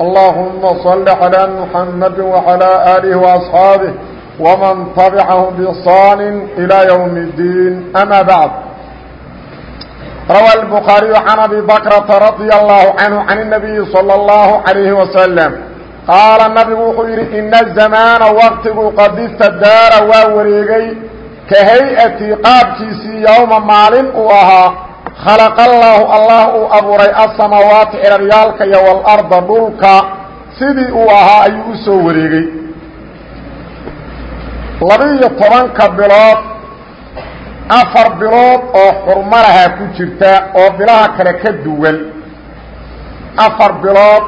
اللهم صل على محمد وعلى آله وأصحابه ومن تبعهم بإحصان إلى يوم الدين أما بعد روى البخاري عن أبي بكرة رضي الله عنه عن النبي صلى الله عليه وسلم قال النبي وxuu yidhi إن الزمان وqtigu qad istdaara waa wareegay ka hay-tii qaabkiisii yowma maalin uu ahaa khalaq allaahu allah uu abuuray asamaawaati ciraryaalka iyo walarda dhulka. Sidii uu ahaa ayuu u soo wareegay. Laba-iyo tobanka bilood afar bilood oo xurmalaha ku jirta oo bilaha kale ka duwan. Afar bilood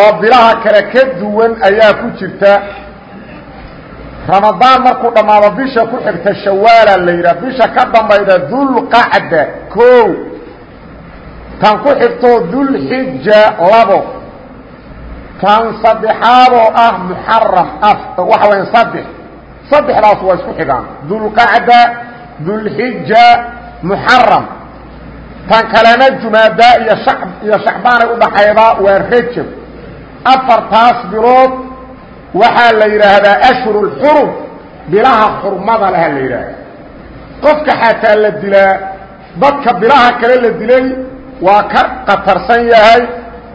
oo bilaha kale ka duwan ayaa ku jirta ramadaan markuu dhammaado bisha ku xigta shawaala la yidhaha bisha ka dambayda dulqacda ko tan ku xigtoo dulxija labo. Tan saddexaadoo ah muxaram waxa waya saddex. Saddexdaas waa isku xigaan. Dulqacda dulxija muxaram tan kalena jumaadaa iyo a iyo shacbaanay udhaxaydaa waa rajab. Afartaas bilood waxaa la yidhaahdaa ashhur اlxurum bilaha xurmada laha la yidhaahda qofka xataa la dilaa dadka bilaha kale la dilay waa ka qatarsan yahay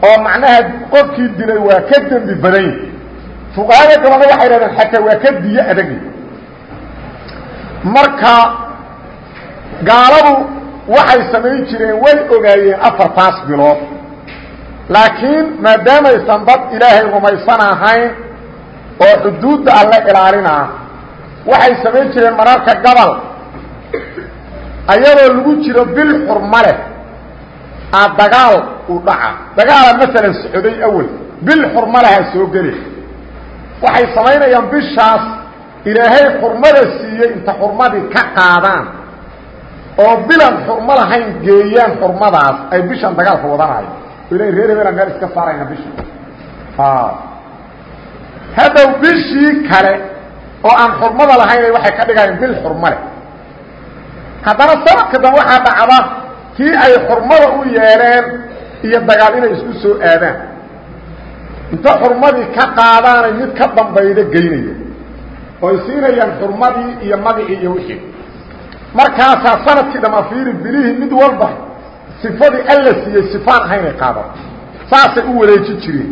oo macnaha qofkii dilay waa ka dembi badan fuqahada gabalna waxay hahdeen xataa waa ka diyo adagi marka gaaladu waxay samayn jireen way ogaayeen afartaas bilood. Laakiin maadaamaysan dad ilaahay rumaysan ahayn oo xuduudda alle ilaalinaa waxay samayn jireen mararka gabal. Ayadoo lagu jiro bil xurma leh a dagaal u dhaca. Dagaala masalan socday awel bil xurma leha soo geli. Waxay samaynayaan bishaas ilaahay xurmada siiyey inta xurmadii ka qaadaan. Oo bilan xurmo lahayn geeyaan xurmadaas ay bishan dagaalka wadanayo ila reer hebela meel iska saarayna bisha haddow bishii kale oo aan xurmada lahayn waxay ka dhigayaan bil xurmo leh. Haddana sanadka dan waxaa dhacda kii ay xurmada u yeeleen iyo dagaal inay isku soo aadaan. Inta xurmadii ka qaadaanay mid ka dambayda geynaya oo ay siinayaan xurmadii iyo magicii iyo wixii. Markaasaa sannadkii dhama fiiri bilihii mid walba sifadii alla siiyey sifaan ahaynay qaadaan saasay u wareeji jireen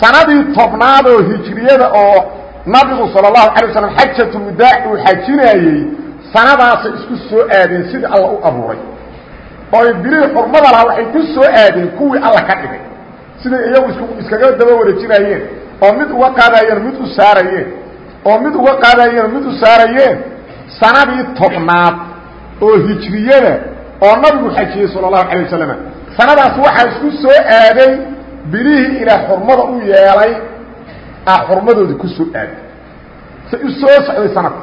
sanadii tobnaad oo hijriyada oo nabigu sal اlahu alay waslam xajatulwidaac uu xajinaayey sanadaasay isku soo aadeen sidii alla u abuuray. Oo ibriil xurmada lahaa waxay ku soo aadeen kuwii alla ka dhigay. Siday iyagu iskaga daba wareejinaayeen oo mid uga qaadayeen mid u saarayeen oo mid uga qaadayeen mid u saarayeen sanadii tobnaad oo hijriyada oo nabigu xajiyey sal اlahu alay wasalam sanadaas waxaa isku soo aaday bilihii ilaa xurmada u yeelay a xurmadoodii ku soo aaday say u soo socday sanadka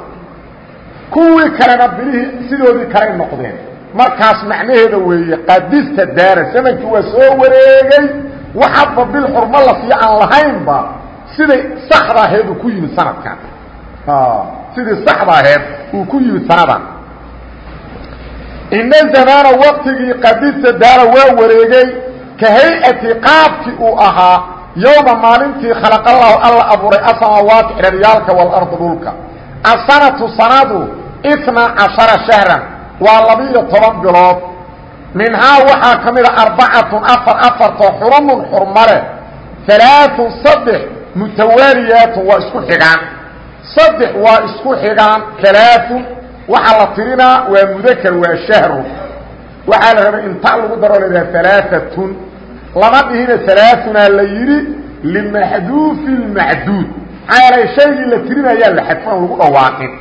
kuwii kalena bilihii sidoodii kaley noqdeen. Markaas macnaheeda weeye qadista daara zamankii waa soo wareegay. Waxadba bil xurmo la siiyo aan lahaynba siday saxda aheed uu ku yimid sanadkan sidii saxda aheed uu ku yimid sanadan ina zamaana waqtigii qadista daara waa wareegay ka hay'ati qaabkii uu ahaa yowma maalintii khalaqallahu alla abuuray asamaawaati ciraryaalka waalarda dhulka. Asanatu sanadu itnaa cashara shahran waa labiiyo toban bilood. Minhaa waxaa ka mida arbacatun afar afartoo xurumun xurmale alaaun saddex mutawaaliyaatun waa isku xigaan saddex waa isku xigaan alaaun waxaa la tirinaa waa mudakar waa shahru. Waxaa la rabay inta lagu daro laydhaha alaaatun lama dhihina alaaunaa la yidhi limaxduufi lmacduud maxaa yeelay shaygii la tirinayaa la xadfan lagu dhawaaqin.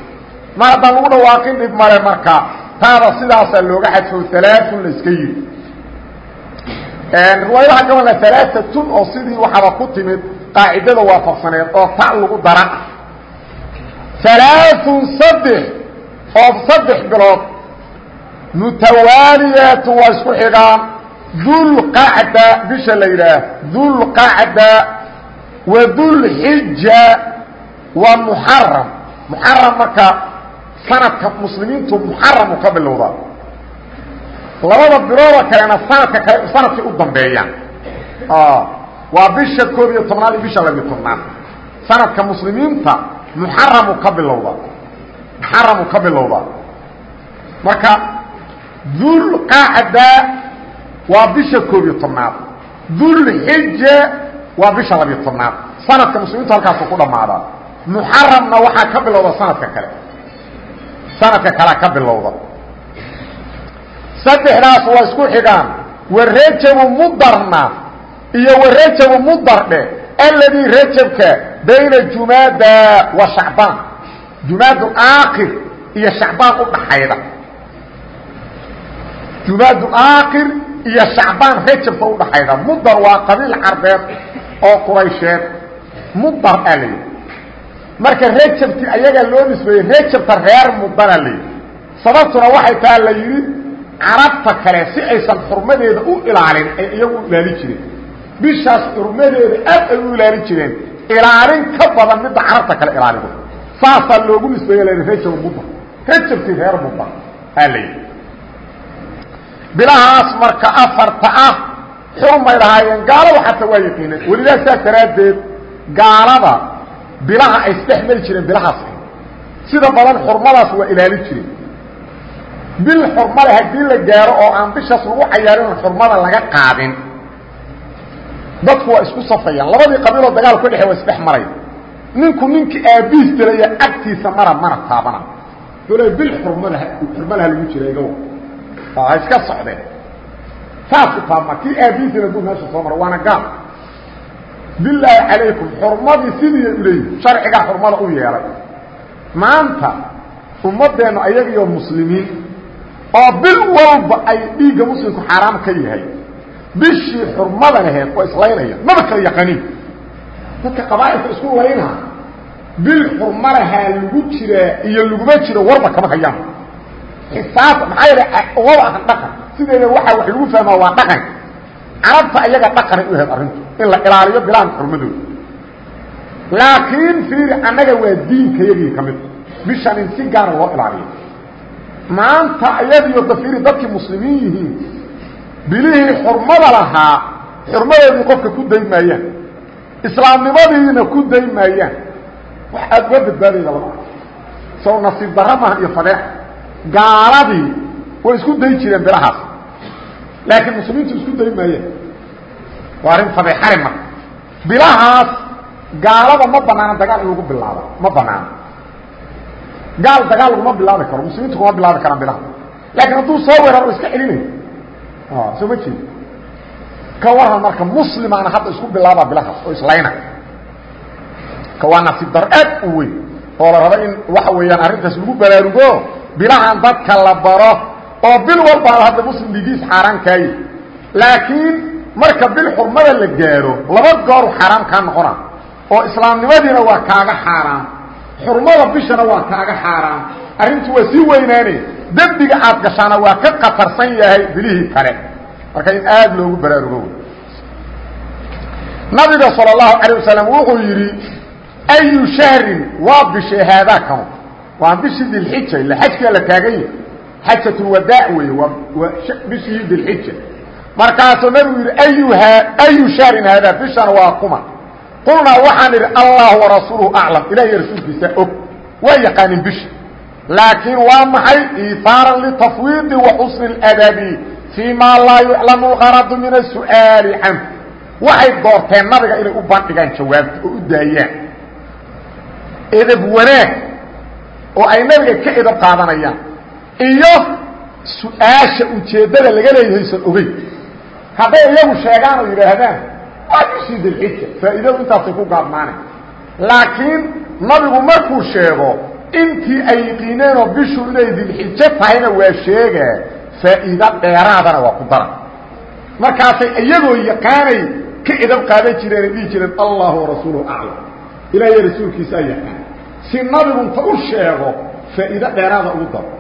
Mar haddaan lagu dhawaaqin dhib male marka taada sidaasaa looga xadfo alaaun la iska yidhi. Riwaayadaha ka wadna alaaatun oo sidii waxaaba ku timid qaacidada waafaqsaneed oo ta lagu dara. Alaaun saddex oo saddex bilood mutawaaliyaatu waa isku xigaan dulqacda bisha la yidhaah dulqacda wa dulxija waa muxaram muxaram marka sanadka muslimiintu muxaramu ka bilowdaa. Labada biloodoo kalena sanadka kale sanadkay u dambeeyaan. Waa bisha koob iyo tobnaad iyo bisha labiyo tobnaad. Sanadka muslimiinta muxaramu ka bilowda muxaramu ka bilowdaa. Marka dulqacda waa bisha koob iyo tobnaad. Dulxija waa bisha labiyo tobnaad. Sanadka muslimiintu halkaasu ku dhammaadaa muxaramna waxaa ka bilowda sanadka kale. Sanadka kalea ka bilowda. Saddexdaas waa isku xigaan. Warajabu mudarna iyo warajabu mudardhe alladii rajabka bayna jumaada wa shacbaan jumaad aakhir iyo shacbaan u dhaxayda. Jumaad aakhir iyo shacbaan rajabka u dhaxayda mudar waa qabiil carbeed oo quraysheed mudar aa la yidhi. Marka rajabti ayagaa loo nisbeeyey rajabta reer mudana la yidhi. Sababtuna waxay taa la yidhi carabta kale si aysan xurmadeeda u ilaalin ay iyagu u ilaalin jireen. Bishaas xurmadeeda aad ay u ilaalin jireen. Ilaalin ka badan midda carabta kale ilaalido saasaa loogu nisbeeye la rajab mudar rajabti reer mudar aa la yidhi bilahaas marka afarta ah xurmay lahaayeen. Gaalada xataa waa yaqiineen welidaa saas daraaddeed gaalada bilaha ay isdhex mari jireen bilahaas. Sida badan xurmadaas waa ilaalin jireen bil xurmale haddii la gaaro oo aan bishaas lagu cayaarin xurmada laga qaadin. Dadku waa isku safayaan. Labadii qabiiloo dagaal ka dhexe waa isdhex maray ninku ninkii aabiis dilaya agtiisa mara mana taabana. Dole bil xurmada xurmalaha lagu jira igaw ha iska socdeen. Saasku taabma kii aabiis dila duu meesha soo mara waana gaal. Bilaahi calaykum xurmadii sidiiay uleeyihin sharcigaa xurmada u yeelay. Maanta ummadeennu ayagiyo muslimiin oo bil walba ay dhiigga muslimku xaaraam ka yahay bishii xurmadan aheed oo islaynaya maba kala yaqanin dadka qabaa'ilka isku laynha bil xurmalahaa lagu jiraa iyo laguma jiro warba kama hayaan xisaabta maxaa yeele umaba ahan dhaqan. Sideeda waxaa wax lagu fahmaa waa dhaqan. Carabta ayaga dhaqanay u ahayd arrintu in la ilaaliyo bilahan xurmadooda. Laakiin fiiri annaga waa diinkayagii ka mid. Bishan in si gaara loo ilaaliyo. Maanta ayadiyo dafiiri dadkii muslimiin yihiin bilihii xurmada lahaa xurmadoodii qofka ku day maayaan islaamnimadiina ku day maayaan wax aada uga badbaadayda lama sow nasiib darra maaha iyo fadeex gaaladii way isku day jireen bilahaas laakiin muslimiintu isku day maayaan waa arrin fadeexale marka bilahaas gaalada ma banaana dagaal in lagu bilaabo ma banaana gaal dagaal laguma bilaabi karo muslimiintu kuma bilaabi karaan bilaha laakiin hadduu soo weeraro iska celinayo. Soo ma jeedi ka waran marka muslimaana hadda isku bilaaba bilahaas oo islayna ka waa nasiib dar aad u weyn. Oo la rabo in waxa weeyaan arrintaas lagu baraarugo bilahan dadka la baro oo bil walbaaba hadda muslim dhigiis xaaraan kaaye laakiin marka bil xurmada la gaaro laba gooru xaaraam kaa noqona oo islaamnimadiina waa kaaga xaaraan xurmada bishana waa kaaga xaaraan arrintu waa sii weynaane dembiga aad gashaana waa ka khatarsan yahay bilihii kale marka in aad loogu baraarugo nabiga salى الlahu عalيه wasalam wuxuu yidhi ayu shahrin waa bishay haadaa kanu waa bishii dilxija ila xajkaa la taagan yahi xajatulwadaac weeye waa bishii dilxija markaasuu nabigu yidhi ayuhaa ayu shahrin haadaa bishana waa kuma qulnaa waxaan idhi allah warasuuluhu aclam. Ilahiy rasuulkiisa og. Waa yaqaanin bisha laakiin waa maxay? Iitaaran litafwiidi wa xusni اladabi fii ma laa yuclamu اlgaradu min asu'aali canhu waxay doorteen nabiga inay u bandhigaan jawaabta oo u daayaan. Edab wanaag oo ay nabiga ka edab qaadanayaan. Iyo su'aasha ujeeddada laga leeyahaysan ogeyn. Hadday iyagu sheegaan oo yidhaahdaan waa bishii dilxija faa'iidadu intaasay ku gaabmaanay laakiin nabigu markuu sheego intii ay yiqiineenoo bishu inay dilxijo tahayna waa sheegaa faa'iido dheeraadana waa ku dara markaasay iyagoo yaqaanay ka edab qaadan jireenay dhihi jireen allahu warasuuluhu aclam ilaahiy rasuulkiisaa yaqaan si nabigu inta u sheego faa'iido dheeraada ugu daro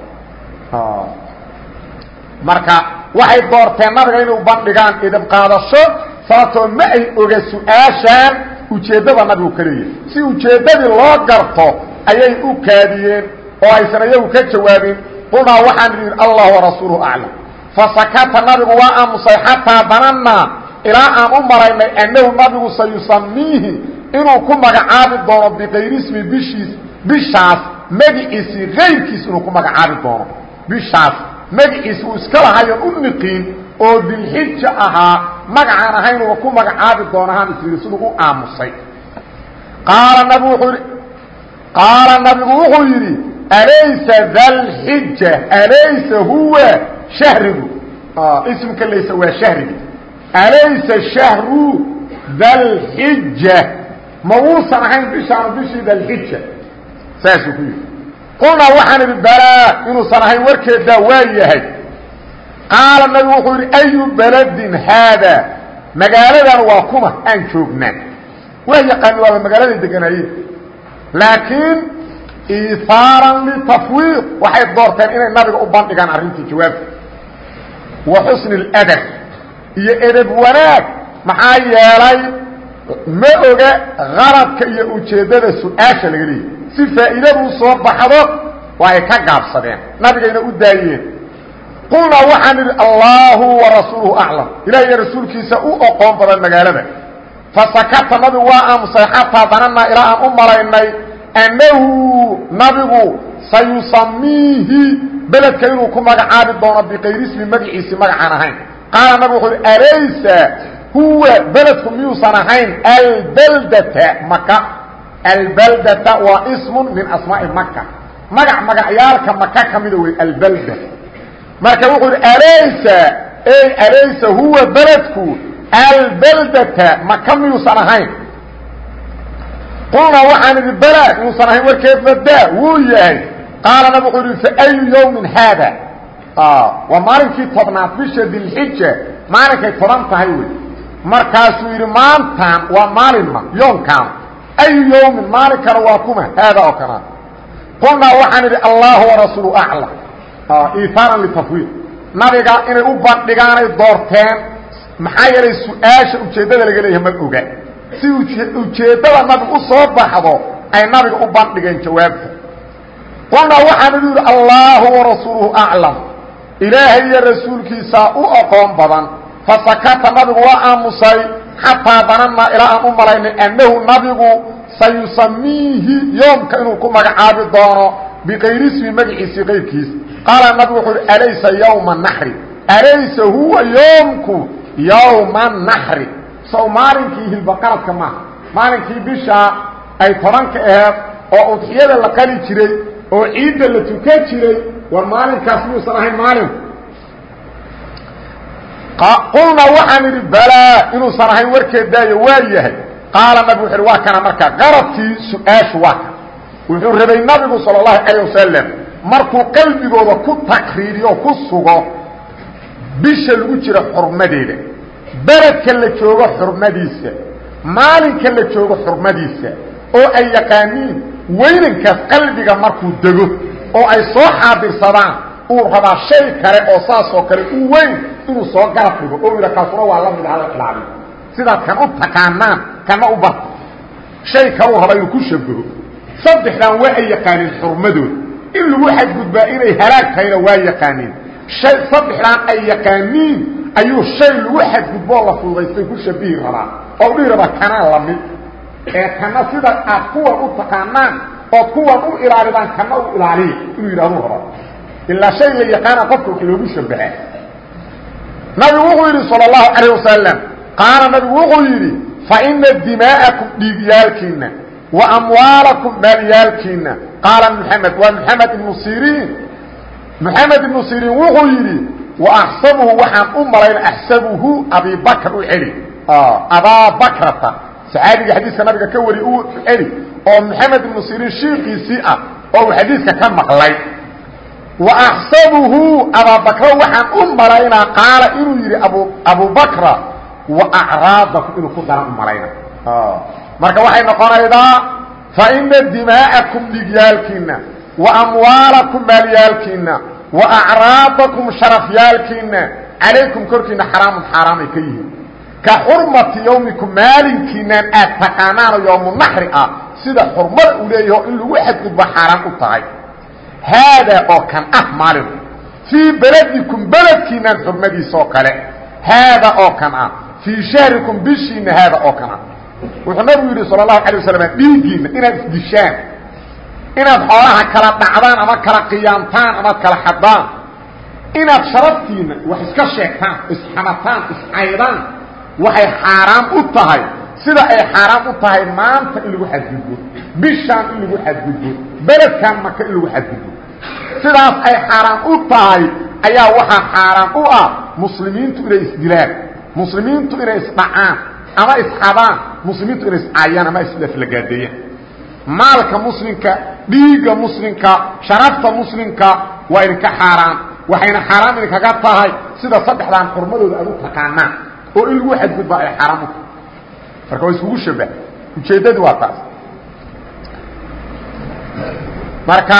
marka waxay doorteen nabiga inay u bandhigaan idab qaadasho sababtoo ma ay oga su'aashaan ujeeddada nabigu ka leeyahay si ujeeddadii loo garto ayay u kaadiyeen oo aysan iyagu ka jawaabin qulnaa waxaan idhi allah warasuuluhu aclam fasakata nabigu waa aamusay xataa danannaa ilaa aan u maraynay annahu nabigu sayusamiihi inuu ku magacaabi doono bikayri ismi bishiis bishaas magiciisii kayrkiis inuu ku magacaabi doono. Bishaas magaciis uu iska lahayon u niqiin oo dilxija ahaa magacaan ahaynuba ku magacaabi doonahaan isiri siduu u aamusay. Qaala nabigu wuxuu yidhi qaala nabigu wuxuu yidhi alaysa dalxija alaysa huwa shahrigu. Ismka laysa waa shahriga. Alaysa shahru dalxija ma wuusan ahayn bishaanu bishii dalxija saasuu ku yidhi. Qulnaa waxaan idhi balaa inuusan ahayn warkeedaa waa yahay. Qaala nabigu wuxuu yidhi ayu beladin haada? Magaaladan waa kuma aan joognaa. Waa yaqaani waaba magaaladay deganaayeen laakiin iihaaran litafwiiq waxay doorteen inay nabiga u bandhigaan arrintii jawaabta. Wa xusni اladab iyo edeb wanaag maxaa yeelay ma oga qaradka iyo ujeeddada su'aasha laga leeyay si faa'iidadu soo baxdo waa ay ka gaabsadeen nabigayna u daayeen. Qulnaa waxaan idhi allaahu warasuuluhu aclam. Ilaah iyo rasuulkiisa u oqoon badan magaalada. Fasakata nabigu waa aamusay xataa danannaa ilaa aan u malaynay annahu nabigu sayusamiihi beledka inuu ku magacaabi doono bikayri ismi magaciisi magacaan ahayn. Qaala nabigu wuxuu huwa beledku miyuusan ahayn albaldata maka albaldata waa ismun min asmaa'i maka magac magacyaalka maka ka mida wey albalda marka wuxuu ihi alaysa alaysa huwa beledku albaldata maka miyuusan ahayn? Qulnaa waxaan idhi bala inuusan ahayn warkeed badaa wuu yahay. Qaala nab wuxuu ihi faayu yawmin haada? Waa maalinkii tobnaad bisha dilxija maalinkay toban tahay wey markaasuu yidhi maantaan waa maalinma yoonkaan. Ayu yawmin maalinkana waa kuma haada oo kanaa qulnaa waxaan idhi allahu warasuulu aclam. Iitaaran litafwiid. Nabiga inay u bandhigaanay doorteen maxaa yeelay su'aasha ujeeddada laga leeyahay ma oga. Si ujeeddada nabigu u soo baxdo ay nabiga u bandhigeen jawaabta. Qulnaa waxaan idhi yidhi allaahu warasuuluhu aclam. Ilaahay iyo rasuulkiisaa u aqoon badan fasakata nabigu waa aamusay xataa danannaa ilaa aan u malaynay annahu nabigu sayusamiihi yoomka inuu ku magacaabi doono bikayri ismi magaciisii kayrkiis qaala nabigu wuxuu uhi alaysa yowma naxri alaysa huwa yoomku yowma naxri sow maalinkii hilbaqaladka maaha maalinkii bishaa ay tobanka aheed oo udxiyada la qali jiray oo ciidda la tukan jiray war maalinkaas miyuusan ahayn maalinku qulnaa waxaan idhi balaa inuusan ahayn warkeed daayo waa yahay. Qaala nabigu wuxu uhi waa kana markaa qaradkii su'aashu waa kan wuxuu rabay nabigu sala allahu calayh wasalam markuu qalbigooda ku takriiriyo ku sugo bisha lagu jiro xurmadeeda. Beledka la joogo xurmadiisa maalinka la joogo xurmadiisa oo ay yaqaaniin weynankaas qalbiga markuu dego oo ay soo xaadirsadaan uu rabaa shay kale oo saasoo kale u weyn inuu soo garab dhigo oo yidha kaasuna waa la mid hala ilaaliyo sidaad kan u taqaanaan kana u barta shay kaluu rabaa inuu ku shabaho saddexdan waa ay yaqaaniin xurmadooda in lagu xadgudbaa inay halaag tahayna waa yaqaaniin. Hay saddexdaan ay yaqaaniin ayuu shay lagu xadgudboo la fududaystay ku shabihi rabaa. Oo dhihi rabaa kanaa la mid ee kana sida aad kuwan u taqaanaan ood kuwan u ilaalidaan kana u ilaaliya inuu yidhahduu rabaa. Ilaa shay la yaqaana qofka wax loogu shabaha nabigu wuxuu yidhi sal اlahu calayh wasalam qaala nabigu wuxuu yidhi faina dimaa'akum dhiigyaalkiinna wa amwaalakum maalyaalkiinna qaala maxamed waa maxamed ibnu siriin. Maxamed ibnu siriin wuxuu yidhi wa axsabuhu waxaan u malayn axsabuhu abibakr u celi. Ah, Abaabakrata saxaabiga xadiiska nabiga ka wari u celi oo maxamed ibnu siriin shiiqiisii ah oo uu xadiiska ka maqlay. وaxsabuhu abaabakra waxaan u malaynaa qaala inuu yidhi abu abubakra وacraadakum inuu ku daran u malayna marka waxay noqonaydaa faina dimaa'akum dhigyaalkiinna wa amwaalakum maalyaalkiinna wa acraadakum sharafyaalkiinna calaykum korkiinna xaraamun xaaraamay ka yihiin ka xurmati yowmikum maalinkiinaan aad taqaanaano yoomunaxri ah sida xurmada uu leeyaho in lagu xadgudbo xaaraan u tahay haadaa oo kan ah maalinku fii beladikum beledkiinaan xurmadiisa oo kale haada oo kan ah fii shahrikum bishiina haada oo kan ah wuxuu nabigu yidhi sal اlahu alay waslam dhiiggiina inaad isdishaan inaad xoolaha kala dhacdaan ama kala qiyaamtaan amaad kala xadaan inaad sharaftiina wax iska sheegtaan isxamataan iscaydaan waxay xaaraam u tahay sida ay xaaraam u tahay maanta in lagu xadgudbo bishaan in lagu xadgudbo beledkan maka in lagu xadgudbo sidaas ay xaaraam u tahay ayaa waxaa xaaraam u ah muslimiintu inay isdilaan muslimiintu inay isdhacaan ama isxadaan muslimiintu inay iscaayaan ama islaflagaadeeyaan maalka muslimka dhiigga muslimka sharafta muslimka waa idinka xaaraan waxayna xaaraam idinkaga tahay sida saddexdaan xurmadooda aad u taqaanaan oo in lagu xadgudbaa ay xaaraam u tahay. Marka waa iskugu shabah ujeeddadii waa taas. Marka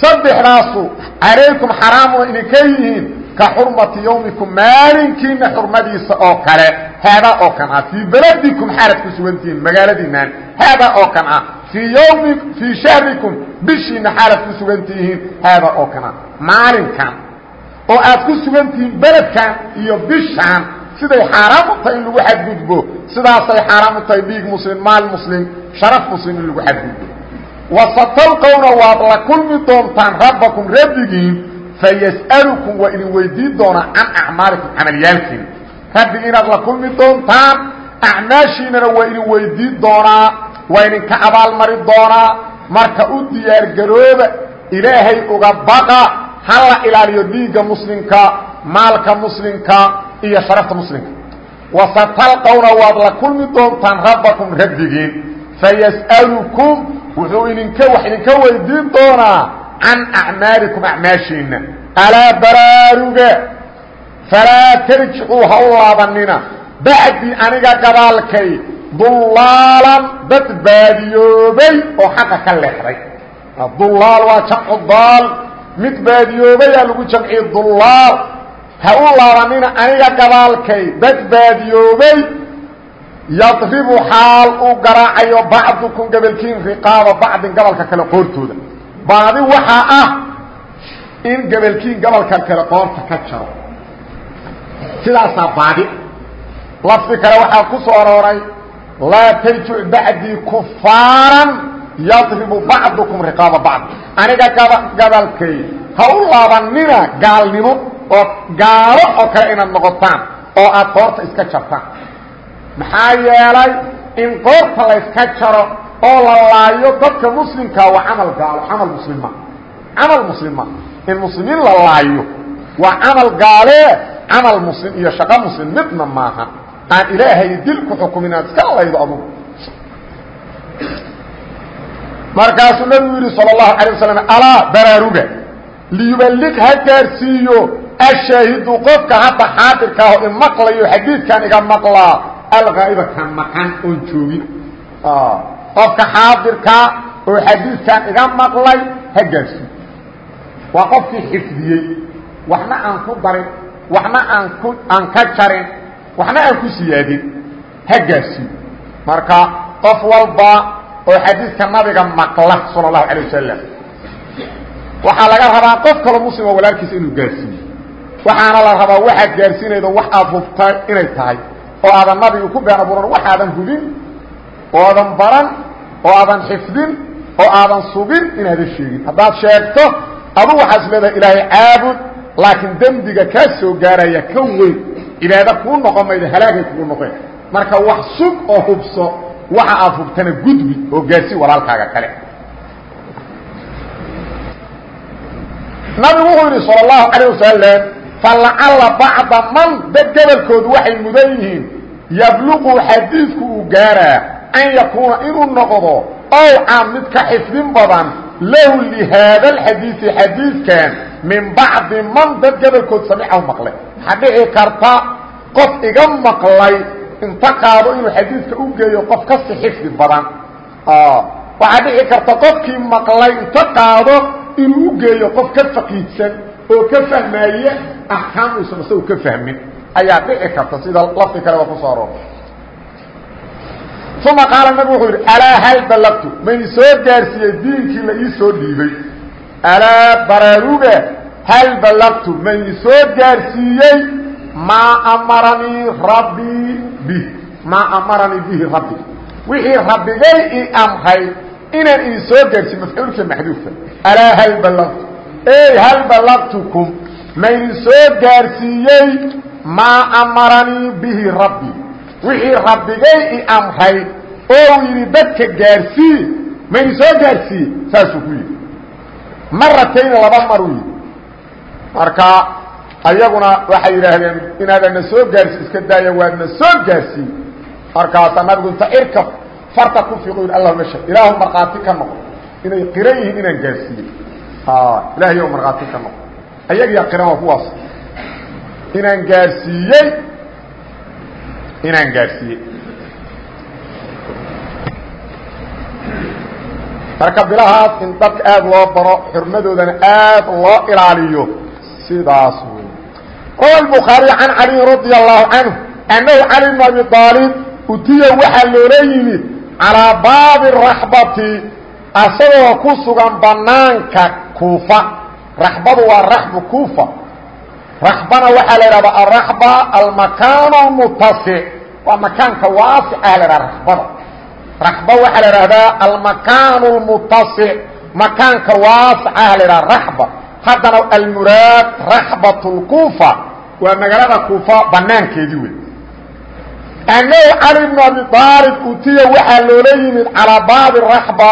saddexdaasu calaykum xaraamuna idinka yihiin ka xurmati yawmikum maalinkiina xurmadiisa oo kale. Haadaa oo kan ah fii beladikum xaalad ku sugantihiin magaaladiinaan. Haadaa oo kan ah fii ymi fii shahrikum bishiina xaalad ku sugantihiin haadaa oo kan ah maalinkan oo aad ku sugantihiin beledkan iyo bishaan. Siday xaaraam u tahay in lagu xadgudbo. Sidaasay xaaraam u tahay dhiig muslim maal muslim sharaf muslim in lagu xadgudbo wasatalqowna waad la kulmi doontaan rabbakum rabbigiin fayas'alukum waa idin weydiin doonaa can acmaalikum camalyaalkiina rabbigi inaad la kulmi doontaan acmaashiinana waa idin weydiin doonaa waa idinka abaalmari doonaa. Marka u diyaargarooba ilaahay uga baqa ha la ilaaliyo dhiigga muslimka maalka muslimka iyo sharafta muslimka. Wasatalqowna waad la kulmi doontaan rabbakum rabbigiin fayas'alukum wuxuu idinka wax idinka weydiin doonaa can acmaalikum acmaashiina alaa baraaruga falaa tarjicuu ha u laabanina bacdii aniga gadaalkay dullaalan dad baadiyoobay oo xaqa ka leexday dullaal waa jamcu daal mid baadiyoobayaa lagu jamciye dullaal ha u laabanina aniga gadaalkay dad baadiyoobay yadribu xaal uu garaacayo bacdukum gabalkiin riqaaba bacdin gabalka kale qoortooda baadi waxaa ah in gabalkiin gabalka kale qoorta ka jaro sidaasaa baadi lafdi kale waxaa ku soo arooray laa tarjic bacdii kufaaran yadribu bacdukum riqaaba bacd aniga gabalkay ha u laabanina gaalnimo oo gaalo oo kale inaad noqotaan oo aad qoorta iska jartaan maxaa yeelay in qoorta layska jaro oo la laayo dadka muslimkaa waa camal gaalo camal muslima camal muslima in muslimiin la laayo waa camal gaalee camal muslim iyo shaqo muslim midna maaha aan ilaahay dil ku xukumin aad iska laydo adugu markaasuu nabigu yidhi salى الlahu عalيه waslm alaa baraaruga liyuballig ha gaarsiiyo ashaahidu qofka hadda xaadirkaaho imaqlayo xadiidkan iga maqlaa algaa'iba ka maqan oon joogin ah. qofka xaadirkaa oo xadiidkan iga maqlay ha gaarsi. Waa qofkii xifdiyey. Waxna aan ku darin waxna aan ku aan ka jarin waxna aan ku siyaadin ha gaarsi. Marka qof walba oo xadiidka nabiga maqla sala allahu calay wasalam waxaa laga rabaa qof kaloo muslima walaalkiisa inuu gaarsiiyo waxaana la rabaa waxaad gaarsiinaydo wax aad hubtay inay tahay oo aadan nabiga ku been abuuran waxaadan hubin oo aadan baran oo aadan xifdin oo aadan sugin inaadan sheegin haddaad sheegto adu waxaas leedahay ilaahay caabud laakiin dembiga kaa soo gaaraya ka weyn cibaado kuu noqon mayda halaagay kugu noqeen marka wax sug oo hubso waxa aad hubtana gudbi oo gaarsii walaalkaaga kale nabigu wuxuu yidhi salى الlahu عalيه wasalam falacalla bacda man dad gobolkoodu waxay mudan yihiin yabluqu xadiidku uu gaaraa an yakuuna inuu noqdo owcan mid ka xifdin badan lahu lihaada alxadiidi xadiidkan min bacdi man dad gobolkood samicahu maqlay. Waxaa dhici karta qof iga maqlay inta qaado inuu xadiidka u geeyo qof kasi xifdi badan. Waxaa dhici karta qofkii maqlay inta qaado inuu u geeyo qof ka faqiidsan oo ka fahmaaye axkaam uusan ayaa dhici karta sida lafdi kaleba ku soo aroortay uma qaala nabigu wuxuu yidhi alaa hal ballaqtu mayn soo gaarsiiyey diinkii la ii soo dhiibay. Alaa baraaruga hal ballaqtu mayn soo gaarsiiyey maa amaranii rabbii bih maa amaranii bihi rabbi. Wixii rabbigay i amray inaan idin soo gaarsiiyo mafcuulka maxduufka. Alaa hal ballaqtu ey hal ballaqtukum maydin soo gaarsiiyey maa amaranii bihi rabbi. Wixii rabbigay i amray oo uu yidhi dadka gaarsii maydin soo gaarsiiye saasuu ku yidhi. Maratayna laba maruu yidhi. Marka ayaguna waxay yidhaahdeen inaadana soo gaarsi iska daaya waadna soo gaarsiiye markaasaa nabigu inta irka farta ku fiiqo yidhi allahuma shad ilaahu markhaati ka noqo. Inay qiran yihiin inaan gaarsiiyey. Ilahay o markhaati ka noqo. Ayagiyaa qiran waa kuwaas inaan gaarsiiyey inaan gaarsiiyey marka bilahaas in dadka aada loo baro xurmadoodana aada loo ilaaliyo sidaas wey rawa الbukhaariي can caliyin radi allahu canhu annahu cali bn abi aalib utiya waxaa loola yimid calaa baabi raxbati asagoo ku sugan banaanka kuufa raxbadu waa raxbu kuufa raxbana waxaa la idhahdaa araxba almakaanu mutasic waa makaanka waasic ah la idhaha raxbada raxba waxaa la idhahdaa almakaanu lmutasic makaanka waasic ah la idhaha raxba haddana almuraad raxbat lkuufa waa magaalada kuufa banaankeedii wey annahu cali bnu abi aalib utiya waxaa loola yimid calaa baabi raxba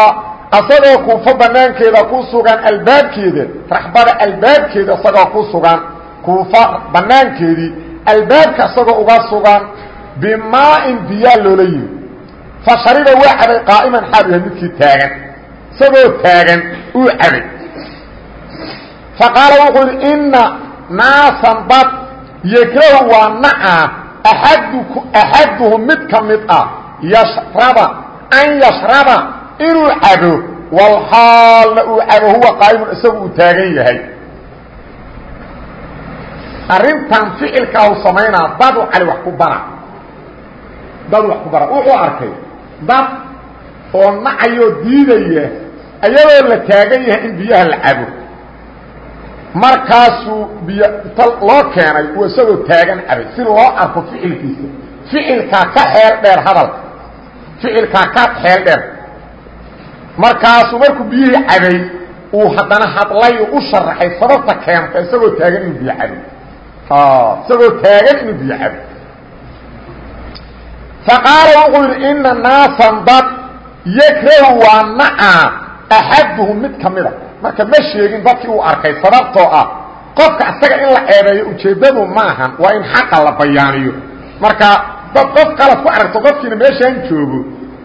asagoo kuufa banaankeeda ku sugan albaabkeeda. Raxbada albaabkeeda isagoo ku sugan kuufa banaankeedii albaabka isagoo uga sugan bimaain biyaa loola yimid fa shariba waa cabay qaa'iman xaal yahay midkii taagan. Isagoo taagan uu cabay. Fa qaala wuxuu yidhi inna naasan dad yekrahu waa naca aadku axaduhum mid ka mid ah yashraba an yashraba inuu cabo walxaalna uu cabo huwa qaa'imun isagu taagan yahay arrintan ficilkaa u samaynaa dadu cali wax ku bara. Dad wax ku bara. Wuxuu arkay dad oo nacayoo diidaya ayadoo la taagan yahay in biyaha la cabo. Markaasuu biyo inta loo keenay uu isagoo taagan cabay. Si loo arko ficilkiisa ficilkaa ka xeel dheer hadalka ficilkaa ka xeel dheer. Markaasuu markuu biyihii cabay uu haddana hadlay u sharaxay sababta keenta isagoo taagan inuu biyo cabo isagoo taagan inuu biyo cabo faqaala wuxuu yidhi ina naasan dad yakrahu waa naca axaduhum mid ka mida marka ma sheegin dadkii uu arkay sababtoo ah qofka isaga in la ceebeeyo ujeeddadu maahan waa in xaqa la bayaaniyo marka qof qalad ku aragto qofkiina meeshaan joogo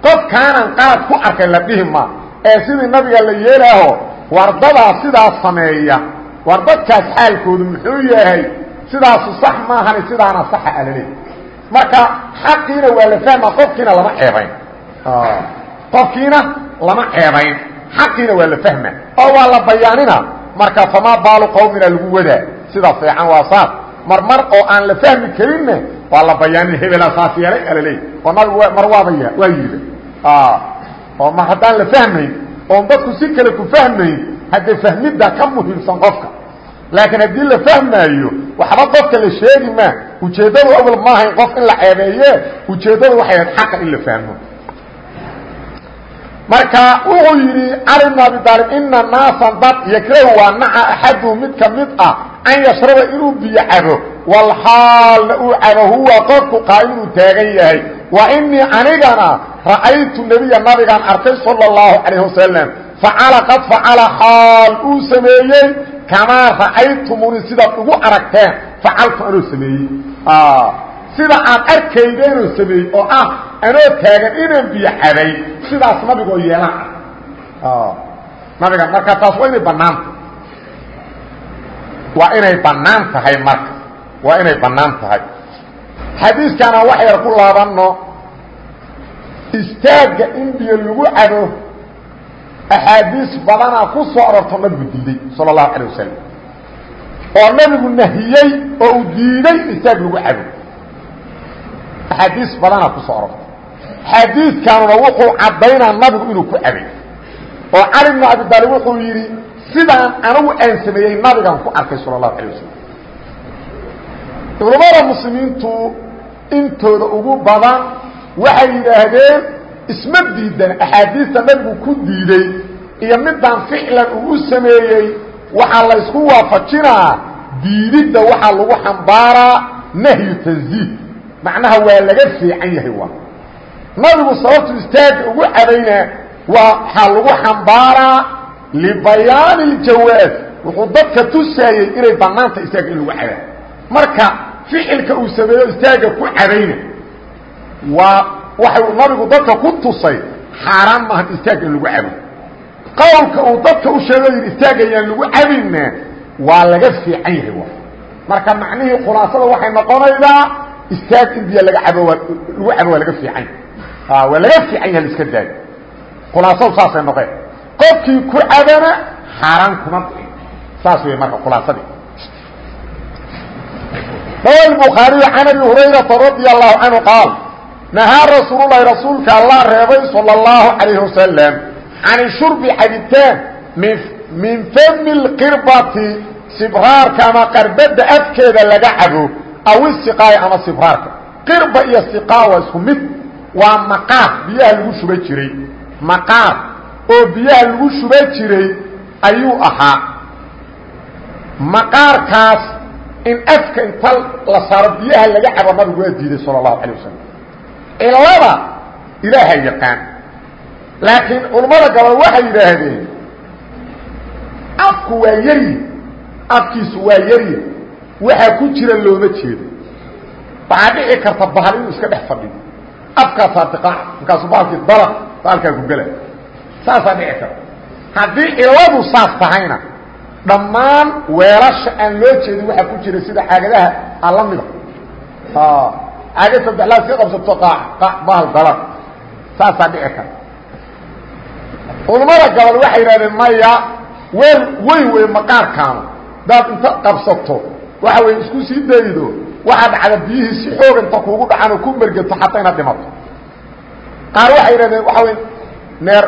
qofkaanan qalad ku arkay la dhihi ma ee sidii nabiga la yeelaaho wardadaa sidaas sameeya war xaalkoodu muxuu yahay sidaasu sax maahani sidaana saxa alale marka xaqiina waa la fahma qofkiina lama ceebayn. Qofkiina lama ceebayn. Xaqiina waa la fahma oo waa la bayaanina. Marka famaa baalu qowmina lagu wadaa. Sida fiican waa saas. Mar mar oo aan la fahmi karinne waa la bayaanin hebelaa saas yeelay alaleey oo nabigu mar waaba waa yidhi. Oo mar haddaan la fahmayn oon dadku si kale ku fahmayn haddee fahmidda ka muhiimsan qofka laakiin haddii la fahmaayo waxba qofka la sheegi maa ujeeddadu awal maahayn qof in la ceebeeye ujeeddadu waxay ahayd xaqa in la fahmo. Marka wuxuu yidhi cali bn abi aalib ina naasan dad yakrahu waa naca axaduhu mid ka mid ah an yashraba inuu biyo cabo walxaalna uu cabo huwa qofku qaa'im inuu taagan yahay. Wa inii anigana ra'aytu nebiya nabigaan arkay sala اllahu calayh wasalam facala qad facala xaal uu sameeyey kamaa ra'aytumuni sidaad ugu aragteen facaltu anoo sameeyey sida aad arkaydeenoo sameeyey oo ah anoo taagan inaan biyo cabay sidaas nabigoo yeelan ah nabiga marka taas waa inay banaanta waa inay bannaan tahay marka waa inay bannaan tahay xadiiskana wax yar ku laabanno istaagga in biyo lagu cabo axaadiis badanaa ku soo arorto nabigu diiday sal اlahu alيه wasalam oo nabigu nahiyey oo uu diiday istaag lagu cabo axaadiis badanaa ku soo arorto xadiidkanuna wuxuu caddaynaa nabigu inuu ku cabay oo cali bnu abi daalib wuxuu yidhi sidaan anigu aan sameeyey nabigan ku arkay sal اlahu alيه wasalam culammada muslimiintu intooda ugu badan waxay yidhaahdeen isma diidan axaadiista nabigu ku diiday iyo midaan ficlan uu u sameeyey waxaa la ysku waafajinaa diididda waxaa lagu xambaaraa nahyu tanziih. Macnaha waa laga fiican yahay waa. Nabigu sababtu istaaga ugu cadayna waxaa lagu xambaaraa libayaani اljawaaz wuxuu dadka tusaayey inay banaanta istaaga in lagu cadaa marka ficilka uu sameeyo istaaga ku cadayna waa waxau nabigu dadka ku tusay xaaraan maahan istaag in lagu cabo qowlka uu dadka u sheego yidhi istaagayaan lagu cabinna waa laga fiican yahay wa marka macnihii khulaasada waxay noqonaydaa istaag in biyo laga cabo waa lagu cabo waa laga fiican waa laga fiican yaha la iska daayo khulaasadu saasay noqeen. Qofkii ku cabana xaaraan kuma dhicin saas wey marka khulaasadii. Rawa الbukhaariyu can abi hurayrata radi allahu canhu qaal nahaa rasuululahi rasuulka allaa reebay sala اllahu calayh wasalam can shurbi cabitaan min fami lqirbati sibraarka ama qarbadda afkeeda laga cabo aw isiqaaya ama sibraarka qirba iyo siqaa waa isku mid waa maqaar biyaha lagu shuba jiray maqaar oo biyaha lagu shuba jiray ayuu ahaa maqaarkaas in afka inta la saaro biyaha laga cabo nabigu waa diiday sala اllahu alay wasalam cilada ilaaha yaqaan. Laakiin culammada gabal waxay yidhaahdeen afku waa yaryi afkiisu waa yaryi waxaa ku jira looma jeedo. Waxaa dhici karta bahal inuu iska dhex fadhiyo. Afkaasaa diqaac markaasu bahalkii dalaq baalkaa ku gela saasaa dhici karta. Haddii ciladu saas tahayna dhammaan weelasha aan loo jeedin waxaa ku jira sida caagadaha mida caagad saddexlaad iska qabsato bahal dalan saasaa dhici karta culammada gobol waxay yidhahdeen maya weel weyn wey maqaarkaanu daad inta qabsato waxa wey isku sii daydo waxaa dhacda biyihii si xooga inta kuugu dhacan oo ku mergeto xataa inaad dhimato qaar waxay yidhahdeen waxa wey neer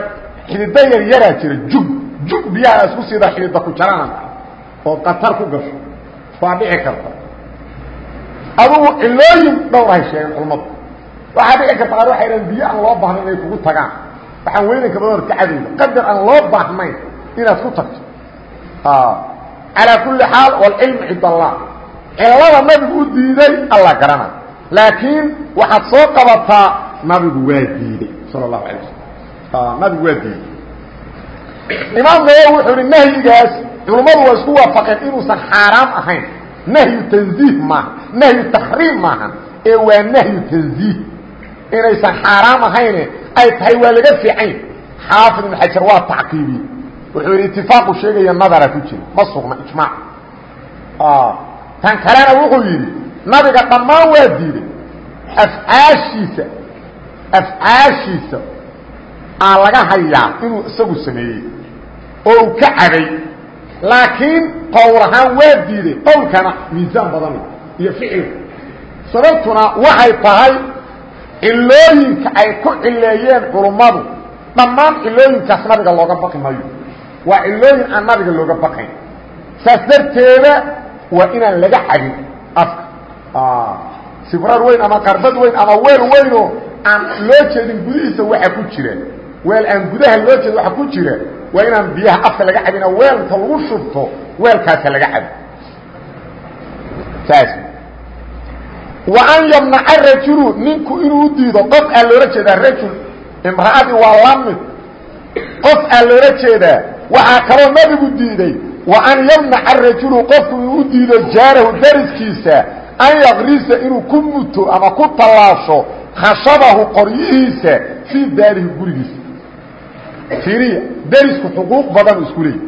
xidida yar yaraa jira jug jug biyaha isku siida xidida ku jarana oo qatar ku gasho waa dhici karta adugu cilooyin dhowrahay sheegeen culmadu waxaa dhici karta qaar waxay dhahen biyo aan loo baahnayn inay kugu tagaan. Waxaan weynanka badan hor ka cadayno. Qadar aan loo baahnayn inaad ku tagto. Calaa kulli xaal walcilmu cind allah. Cilada nabigu u diiday alla garana. Laakiin waxaad soo qabataa nabigu waa diiday sala allahu alay wasalam nabigu waa diiday. Imaam nawowi wuxuu ihi nahyigaas culummadu waa isku waafaqeen inuusan xaaraam ahayn. Nahyu tanziih maaha nahyu taxriim maaha ee waa nahyu tanziih inaysan xaaraam ahayne ay tahay waa laga fiican xaafid ibn xajar waa tacqiibiye wuxuu yidhi itifaaqu sheegaya nadara ku jira ma sugna ijmaac tan kalena wuxuu yidhi nabiga dhammaan waa diiday afcaashiisa afcaashiisa aa laga hayaa inuu isagu sameeyey oo uu ka cabay laakiin qowl ahaan waa diiday qowlkana miisaan badan iyo ficilka sababtuna waxay tahay cilooyinka ay ku cileeyeen culummadu. Dhammaan cilooyinkaas nabiga looga baqi mayo waa cilooyin aan nabiga looga baqayn. Saas darteeda waa inaan laga cabin afka. Sibraar weyn ama qarbad weyn ama weel weynoo aan loo jeedin gudihiisa waxa ku jira weel aan gudaha loo jeedin waxa ku jira waa inaan biyaha afka laga cabina weelka lagu shubto weelkaasa laga cabo saas an yamnaca rajulu ninku inuu diido qof aa loola jeedaa rajul. Imra'adii waa la mid qof aa loola jeedaa waxaa kaloo nabigu diiday. Wa an yamnaca rajulu qofku inuu u diido jaarahu dariskiisa an yakrisa inuu ku muto ama ku tallaasho khashabahu qoryihiisa fii daarihi gurigiisa. Iriya derisku xuquuq badan isku leey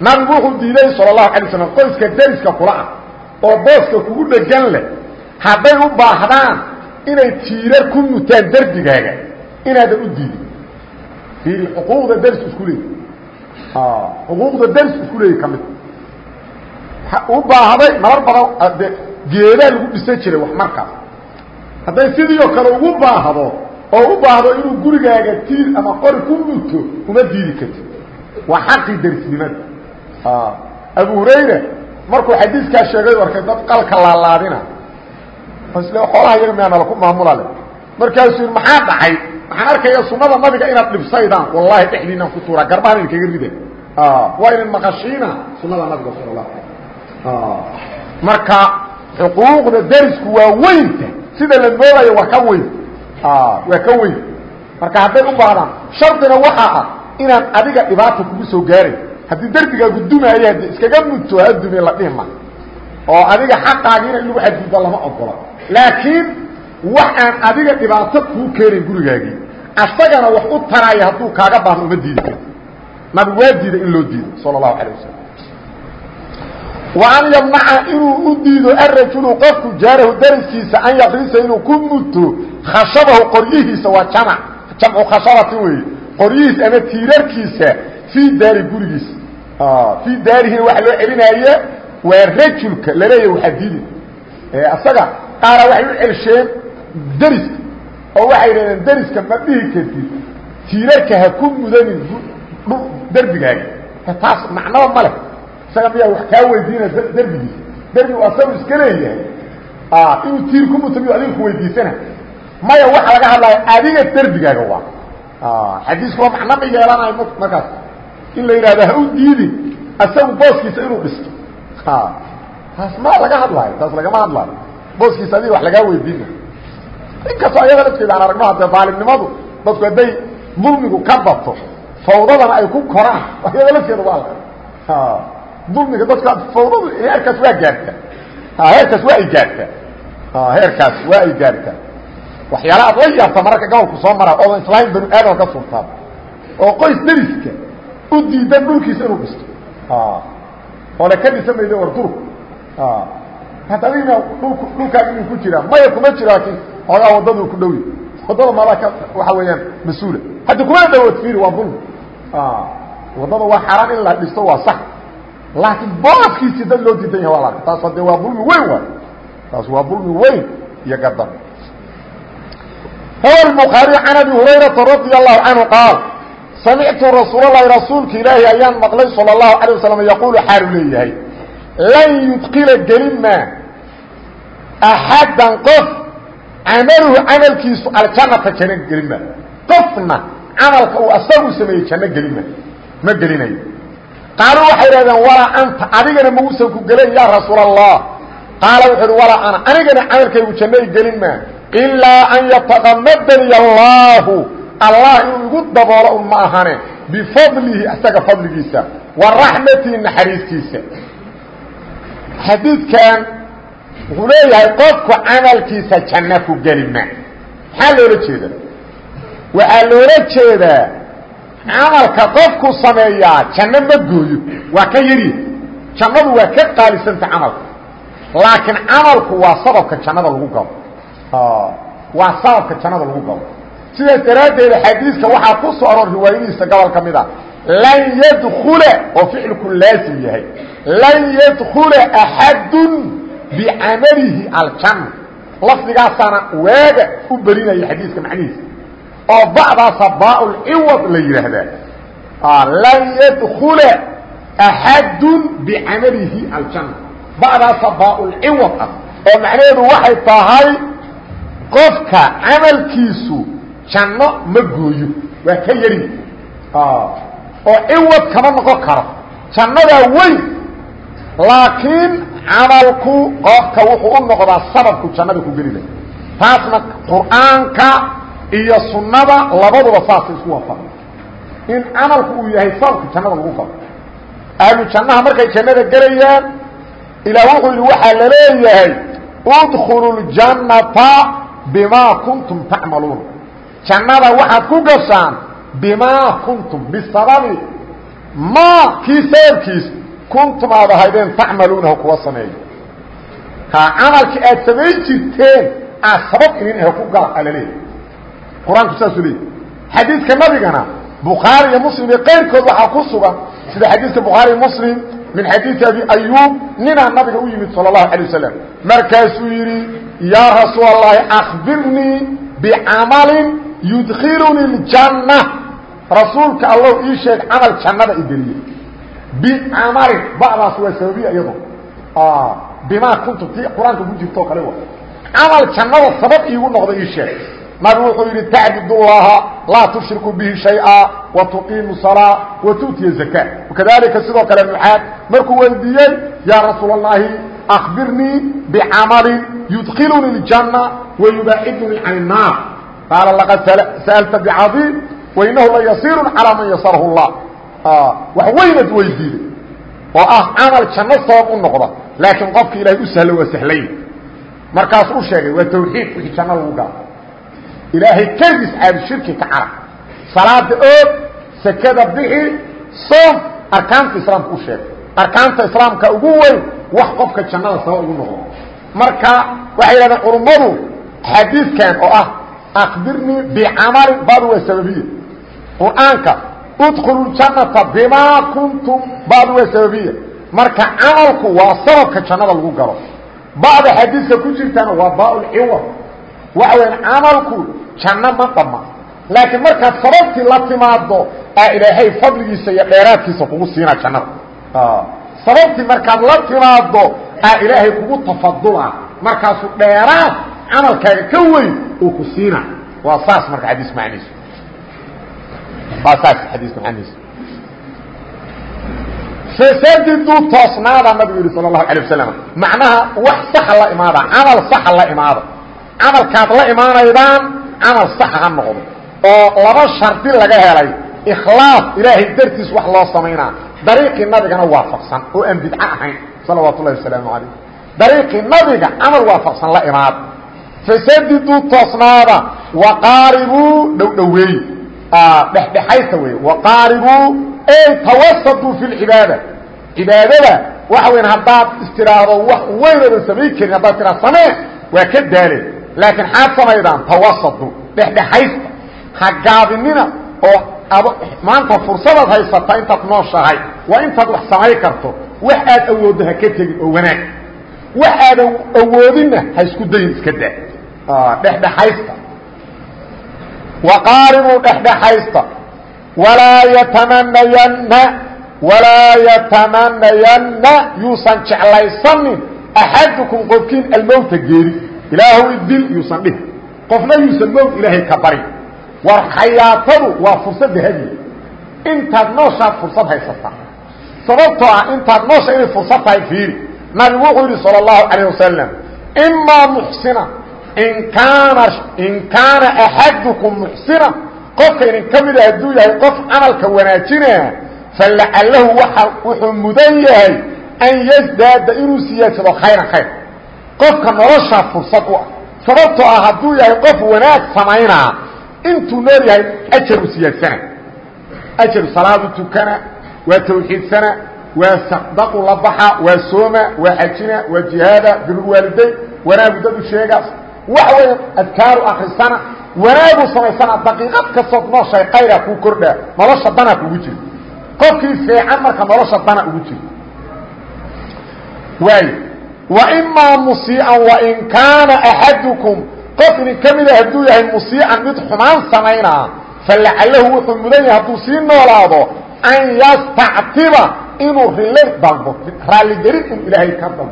nabigu wuxuu diiday sal اlahu alay slam qoyska deriska kula ah oo booska kugu dhegan leh hadday u baahdaan inay tiirar ku mutaan derbigaaga inaadan u diidin. Iri xuquuqda derisku isku leey xuquuqda daris isku leeyi ka mid. U baahday marar badan de geedaa lagu dhisan jiray wax markaas. Hadday sidii oo kale ugu baahdo oo u baahdo inuu gurigaaga tiir ama qori ku muto uma diidi karti waa xaqii darisnimada abu hurayra markuu xadiiskaa sheegay arkay dad qalka laalaadina isle xoolaha iyaga miyaa nala ku maamula le markaasuu maxaa dhacay? Waxaan arkaya sunada nabiga inaad dhibsaydaan. Wallahi dhexdiinaan ku tuuraa garbahan idinkaga rida waa idin maqashiina sunada nabiga sal la marka xuquuqda darisku waa weynta sida la moodayo waa ka weyn. Waa ka weyn. Marka hadday u baahdaan shardina waxaa ah inaan adiga dhibaata kugu soo gaaray haddii darbigaagu dumaayo haddii iskaga mudto ha dume la dhihma oo adiga xaqaagiina in lagu xadgudba lama ogola laakiin wax aan adiga dhibaato kuu keenayn gurigaagii. Asagana wax u taraya hadduu kaaga baahno uma diidi karo nabigu waa diida in loo diido sala allahu calayh wasalam wa an yamnaca inuu u diido arajulu qofku jaarahu dariskiisa an yaqrisa inuu ku muto khashabahu qoryihiisa waa jamac. Jamcu khashabatin weeye. Qoryihiisa ama tiirarkiisa fii daari gurigiisa. Fii daarihina waxa loo celinaaye waa rajulka laleeyahy waxadidi asaga qaara waxay u celsheen deriska oo waxay yidhahdeen deriska ma dhihi kartid. Tiirarka ha ku mudanin derbigaaga taas macnaba ma leh. Isaga miyaa wax kaa weydiina derbigiisa. Derbigu asagu iska leeyahay. Inuu tiir ku muto miyu adiga ku weydiisana. Maya waxa laga hadlaya adiga derbigaaga waa. Xadiisku waa macno ma yeelanayo markaas in la yidhahdo ha u diidin asagu booskiisa inuu dhisto. Taas ma laga hadlaayo taas lagama hadlaayo booskiisa adiga wax lagaa weydiina inkastoo ayaga lafteeda aan aragno haddee daalimnimadu dadku hadday dulmigu ka bato fawdadana ay ku koraan. Ayaga lafteeda waa la dulmiga dadka fawdadu heerkaas waa gaarta heerkaas waa ay gaartaa. Heerkaas waa ay gaartaa. Waxyaala aad la yaabta mararka gobolku soo mara oodan islaam banu aadam ka suurtaa oo qoys deriska u diidan dhulkiisa inuu dhisto. Oo le ka dhisa mayda war durug hadda adigna dhulk dhulkaaga inuu ku jiraa maya kuma jiro laakiin xoogaa waddaduu ku dhowi waddada maadaa ka waxa weeyaan mas-uula haddi kumana dhawood fiiri waa dulmi waddada waa xaaraan in la dhisto waa sax laakiin booskiisii dad loo diidan yahay waa la arka taas hadee waa dulmi weyn waay taas waa dulmi weyn iyo gadan rawa الbخaariي can abi hurayraةa radي الlahu canهu qaal samictu rasuul اlahi rasuulka ilaahi ayaan maqlay salى الlahu عalيه waslm yaquulu xaalu leeyahay lan yudkila gelima axadan qof camaluhu camalkiisu aljanata janno gelima qofna camalka uu asagu sameeyey janno gelima ma gelinayo qaaluu waxay dhahdeen walaa anta adigana mausan ku gelayn ya rasuul الlah qaala wuxu uhi walaa ana anigana camalkaygu janno i gelin maa ilaa an yataqamadani allaahu allah inuu igu daboolo un ma ahane bifadlihi isaga fadligiisa wa xadiidkan wuxuu leeyahay qofku camalkiisa janno ku geli ma maxaa loola jeeda waxaa loola jeedaa camalka qofku sameeyaa janno ma gooyo. Waa ka yari. Jannadu waa ka qaalisanta camalka. Laakiin camalku waa sababka jannada lagu galo. Waa sababka jannada lagu galo. Sidaas daraaddeed xadiiska waxaa ku soo lan yadkula oo ficilku laasim yahay lan yadkula axadun bicamalihi aljanna lafdigaasaana waaga u belinaya xadiiska macnihiisa oo bacdaasa baaulciwad la yidhaahdaa lan yadkula axadun bicamalihi aljanna bacdaasa baaulciwad ah oo macnaheedu waxay tahay qofka camalkiisu janno ma gooyo waa ka yari oo ciwad kama noqon karo. Jannadaa weyn laakiin camalku qofka wuxuu u noqdaa sababku jannada ku geli lahay. Taasna qur'aanka iyo sunnada labaduba saasay isku waafaqan in camalku uu yahay sababka jannada lagu galo. Ahlu jannaha markay jannada gelayaan ilaah wuxuu yidhi waxaa la leeyahay udkhulu ljannata bimaa kuntum tacmaluuna jannada waxaad ku gashaan bimaa kuntum bisababi maa kii sababkiis kuntum aad ahaydeen tacmaluunahu kuwa sameeya ha camalkii aad samayn jirteen aad sabab inin ahe ku gala ala leeyahy qur'aanku saasuu leeyay xadiidka nabigana bukhaari iyo muslim iyo qayrkood waxaa ku sugan sida xadiiska bukhaari muslim min xadiidi abi ayuub ninaa nabiga u yimid sal اlahu alay wasalam markaasuu yidhi yaa rasuul allahi akbirnii bicamalin yudkiluni اljanna rasuulka allow ii sheeg camal jannada igeliye bicamalin badaas waa sababiya iyado bimaa kuntu ti qur-aanka ku jirto o kale wa camal jannada sabab iigu noqda ii sheeg nabigu wuxuu yidhi tacbud اllaha laa tushriku bihi shayئa watuqiimu salaa watu'tiya zaka kadalika sidoo kale mucaad markuu weydiiyey yaa rasuul اllahi akbirnii bicamalin yudkiluni اljanna wayubaacidunii can الnaar qaala laqad sa'alta bcadiim yasiiru calىa man yasarhu اllah wax weynad weydiiday oo ah camal janno sabab u noqda laakiin qofka ilahay u sahlo waa sahlay markaasuu u sheegay waa tawxiid wixii janno lagu galo ilaahay keligiis caabud shirki ka carab salaada oog sekada bixi soom arkaanta islaamka u sheegay arkaanta islaamka ugu weyn wax qofka jannada sabab ugu noqdo marka waxay yidhahdeen culummadu xadiidkan oo ah akbirnii bicamalin badu waa sababiya qur'aanka udkhulu ljannata bimaa kuntum badu waa sababiya. Marka camalku waa sababka jannada lagu galo. Ba'da xadiidka ku jirtana waa baa-ulciwad waxa weya camalku janno ma dhama laakiin markaad sababtii la timaado aa ilaahay fadligiisa iyo dheeraadkiisa kugu siina jannada. Sababtii markaad la timaado aa ilaahay kugu tafadula markaasu dheeraad camalkaaga ka weyn uu ku siina. Waa saas marka xadiis macniisu waa saas xadiiska macniisu fasadiduu toosnaada nabigu yidhi sala allahu alay wasalam macnaha wax saxa la imaada camal saxa la imaada camalkaad la imaanaydaan camal saxa ha noqdo. Oo laba shardi laga helay. Ikhlaas ilaahay dartiis wax loo samaynaa dariiqii nabigana waafaqsan oo aan bidco ahayn salawaatu wasalaamu calayh dariiqii nabiga camal waafaqsan la imaada fasadiduu toosnaada waqaaribuu dhowdhoweey dhexdhexaysta wey waqaaribuu tawasaduu fi lcibaada cibaadada waxa weyan haddaad istiraahdo wax weynoodan samayn karin haddaad tiraa samee waa ka daale laakiin xaad samaydaan tawasadu dhexdhexaysta. Ha gaabinina oo maanta fursadaad haysataa intaad nooshahay waa intaad wax samayn karto. Wax aad awooddo ha ka tegin oo wanaag. Wax aadan awoodinna ha isku dayin iska daa. Dhexdhexaysta waqaaribuu dhexdhexaysta walaa yatamanayanna walaa yatamanayanna yuusan jeclaysanin axadukum qofkiin almowta geeri ilaahu idil yuusan dhihi qofna yuusan mowt ilaahay ka bari war xayaatadu waa fursadda hadiya intaad nooshaad fursad haysataa sababtoo ah intaad noosha inay fursad tahay fiiri nabigu wuxuu yidhi salى اllahu calayه wasalam imaa muxsina in kaana axadukum muxsina qofka idin ka mida hadduu yahay qof camalka wanaajinaa falacalahu wuxuu mudan yahay an yasdaada inuu siyaadsado khayran khayr qofka noloshaa fursad u ah sababtoo ah hadduu yahay qof wanaag samaynaa intuu nool yahay ajaru siyaadsana ajaru salaadu tukana waa tawxiidsana waa sadaqu la baxa waa sooma waa xajina waa jihaada birulwaalidayn wanaagu dad u sheegaas waxa weya adkaaru akrisana wanaagu samaysana daqiiqad kastood nooshahay kayraa kuu kordhaa nolosha danaa kugu jira qofkii fiican marka nolosha dana ugu jira waay waimaa musiican wain kaana axadukum qof idin ka mida hadduu yahay musiican mid xumaan samaynaa falacalahu wuxuu mudan yahay hadduu sii noolaado an yastactiba inuu rilo dalbo raalligelin inuu ilaahay ka dalbo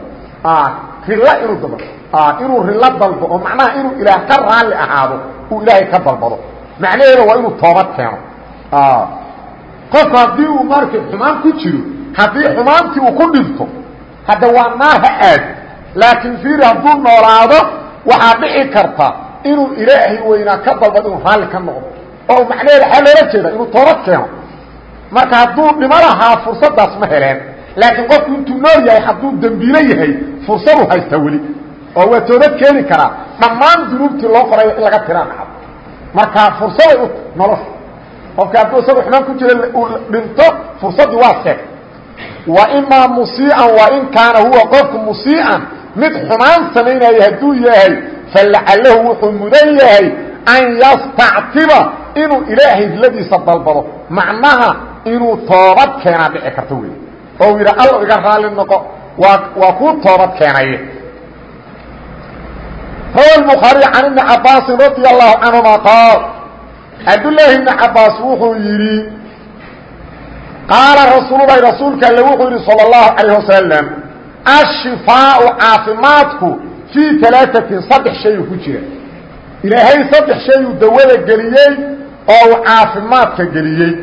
rilo inuu dalbo inuu rilo dalbo oo macnaha inuu ilaah ka raalli ahaado uu ilaahay ka dalbado. Macnaheeda waa inuu toobad keeno. Qofku haddii uu markay xumaan ku jiro haddii xumaantii uu ku dhinto hadda waa naar ha aad. Laakiin fiiri hadduu noolaado waxaa dhici karta inuu ilaahay weynaa ka dalbado inuu raalli ka noqdo. Oo macnaheeda xaa loola jeeda inuu toobad keeno. Marka hadduu dhimo lahaa fursaddaas ma heleen. Laakiin qofku intuu nool yahay hadduu dembiilo yahay fursadu haystaa weli oo waa toobad keeni karaa dhammaan dunuubtii loo qorayo in laga tiraa dhacdo marka fursaday u nolosha. Qofka hadduu isagu xumaan ku jira uu dhinto fursaddii waa seeg waimaa musiican wain kaana huwa qofku musiican mid xumaan samaynaya hadduu yahay falacalahu wuxuu mudan yahay an yastactiba inuu ilaahay riladiisa dalbado. Macnaha inuu toobad keenaa dhici karto wey oo yidha allo iga raalli noqo waa waa kuu toobad keenaye rawa الbخaariي can iبni cabaasin radي الlahu canهuma qaal cabdالlaahi iبni cabaas wuxuu yidhi qaala rasuululahi rasuulka alle wuxuu yidhi salى الlahu عalيه wasalam ashifaaءu caafimaadku fii alaaثatin saddex shayuu ku jira ilaahay saddex shayuu dawada geliyey oo uu caafimaadka geliyey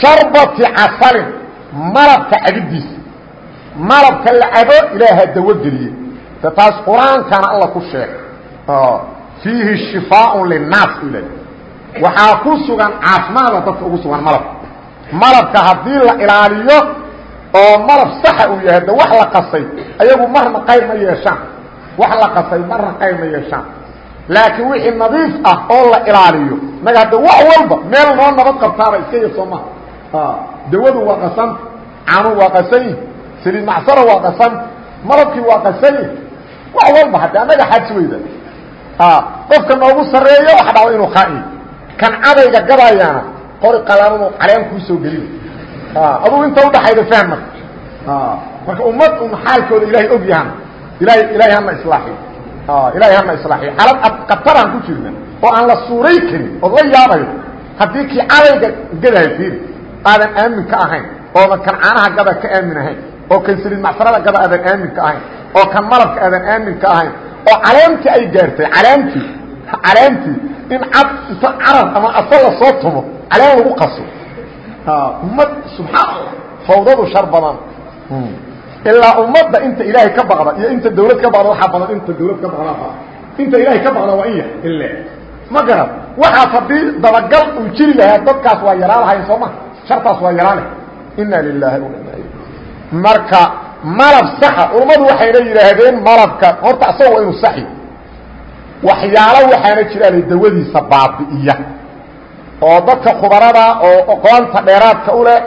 sharbati casalin malabka cabidiisa malabka la cabo ilaaha dawo geliyey de taas qur'aankana alla ku sheegay fiihi shifaaء linaas ila waxaa ku sugan caafimaada dadka ugu sugan malabka malabka haddii la ilaaliyo oo malab saxa uu yahay de wax la qasay ayagu marna qayr ma yeeshaan. Wax la qasay marna qayr ma yeeshaan. Laakiin wixii nadiif ah oo la ilaaliyo naga hadda wax walba meel noo nabad qabtaaba iska ya soo maha dawadu waa qasan canu waa qasanyi saliid macsaro waa qasan malabkii waa qasanyi wax walba hadde annaga xaaj weyda. Qofka noogu sarreeyo waxa dhacda inuu khaaiyo kan cadayga gadayaana qori qalaanunu caleen kuu soo gelin. Adugu inta udhaxayda fahma. Marka ummad un xaalkooda ilaahay og yahan ilahay ilahay hana islaaxiyo ilahay hana islaaxiyo xaalad qataraan ku jirna oo aan la suuray karin ood la yaabayo haddii kii cadayga gadahay fiiri aadan aamin ka ahayn oodan kan caanaha gada ka aamin ahayn oo kan saliid macsarada gada aadan aamin ka ahayn oo kan malabka aadan aamin ka ahayn oo caleemtii ay gaartay caleemtii caleemtii in cad inta carab ama asal la soo tumo caleen lagu qaso. Ummad subxaan allah fawdadu shar badan. Ilaa ummadda inta ilaahay ka baqda iyo inta dawlad ka baqda waxaa badan inta dawlad ka baqda inta ilaahay ka baqda waa in yar ile ma garad waxaas haddii dabagal uu jiri lahaa dadkaas waa yaraa lahayn soo ma shartaas waa lilaahi wa ina marka malab saxa culammadu waxayna yidhaahdeen malabka horta asaga waa inuu saxi. Waxyaalo waxaana jiraale dawadiisa baabi'iya. Oo dadka khubarada oo aqoonta dheeraadka u leh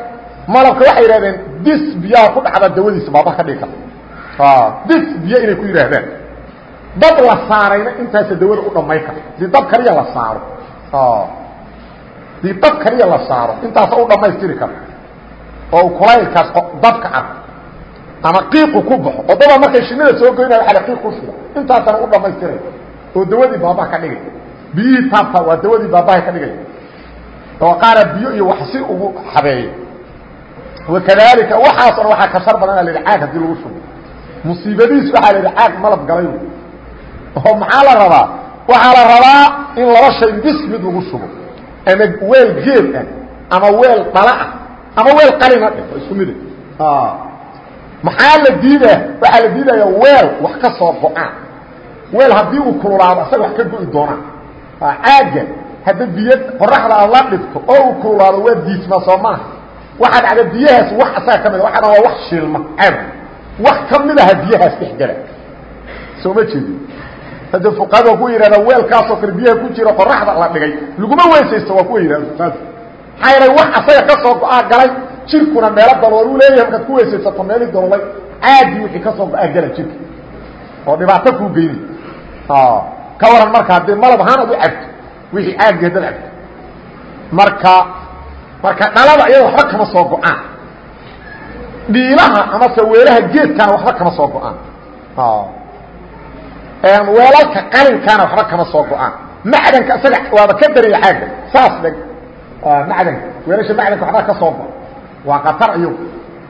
malabka waxay yidhahdeen dis biyaha ku dhacda dawadiisa baaba ka dhigi karta. Dis biyo inay ku yidhaahdaan. Dab la saarayna intaasa dawada u dhamay karta dii dab kaliya la saaro. Dii dab kaliya la saaro intaasa u dhammaystiri karta oo kulaylkaas dabka ah ama qiiqu ku baxo oo daba markay shinida soo goynaya waa qiiq ku shida intaasana u dhamaystiray oo dawadii baabaha ka dhigay. Biyihii taabta waa dawadii baabaha ka dhigay. Oo qaara biyo iyo wax si ugu habeeyo wakadalika waxaasna waxaa ka shar badan la yidhi caag haddii lagu shubo. Musiibadiis waxaa la yidhi caag malab galay. Oo maxaa la rabaa? Waxaa la rabaa in laba shay bis mid lagu shubo. Ama weel geed ah ama weel dhala ah ama weel qalina dheh oo isku mida maxaa la diidaa? Waxaa la diidaya weel wax ka soo go'aan weel haddii uu kululaado asaga wax ka go-i doonaan caagga hadda biyo qoraxda aad la dhigto oo uu kululaado waa diisma soo maaha waxaa dhacda biyahaas wax asaga ka mida waxaa waa wax shiilma caag wax ka mid aha biyahaas dhex gala. Soo ma jeedi hadda fuqahada waa kuwa yidhahda weelkaasoo kale biyaha ku jira qoraxda la dhigay. Laguma weysaysto waa kuwa yidhahda fuqahada yeelay wax asaga ka soo go'aa galay. Jirkuna meelo dalool uu leeyahay markaad ku weysaysato meeli daloolay caagii wixii ka soo go'aa gala jirka. Oo dhibaato kuu geyni ka waran marka haddii malab ahaan ad u cabto wixii caagii haddaad cabto. Marka marka dhalada iyada waxba kama soo go'aan. Dhiilaha amase weelaha geedkaana waxba kama soo go'aan. Weelalka qalinkaana waxba kama soo go'aan. Macdanka isaga waaba ka daraya caagga. Saas dheg macdanka weelasha macdanka waxba ka soo go waa qatar iyagu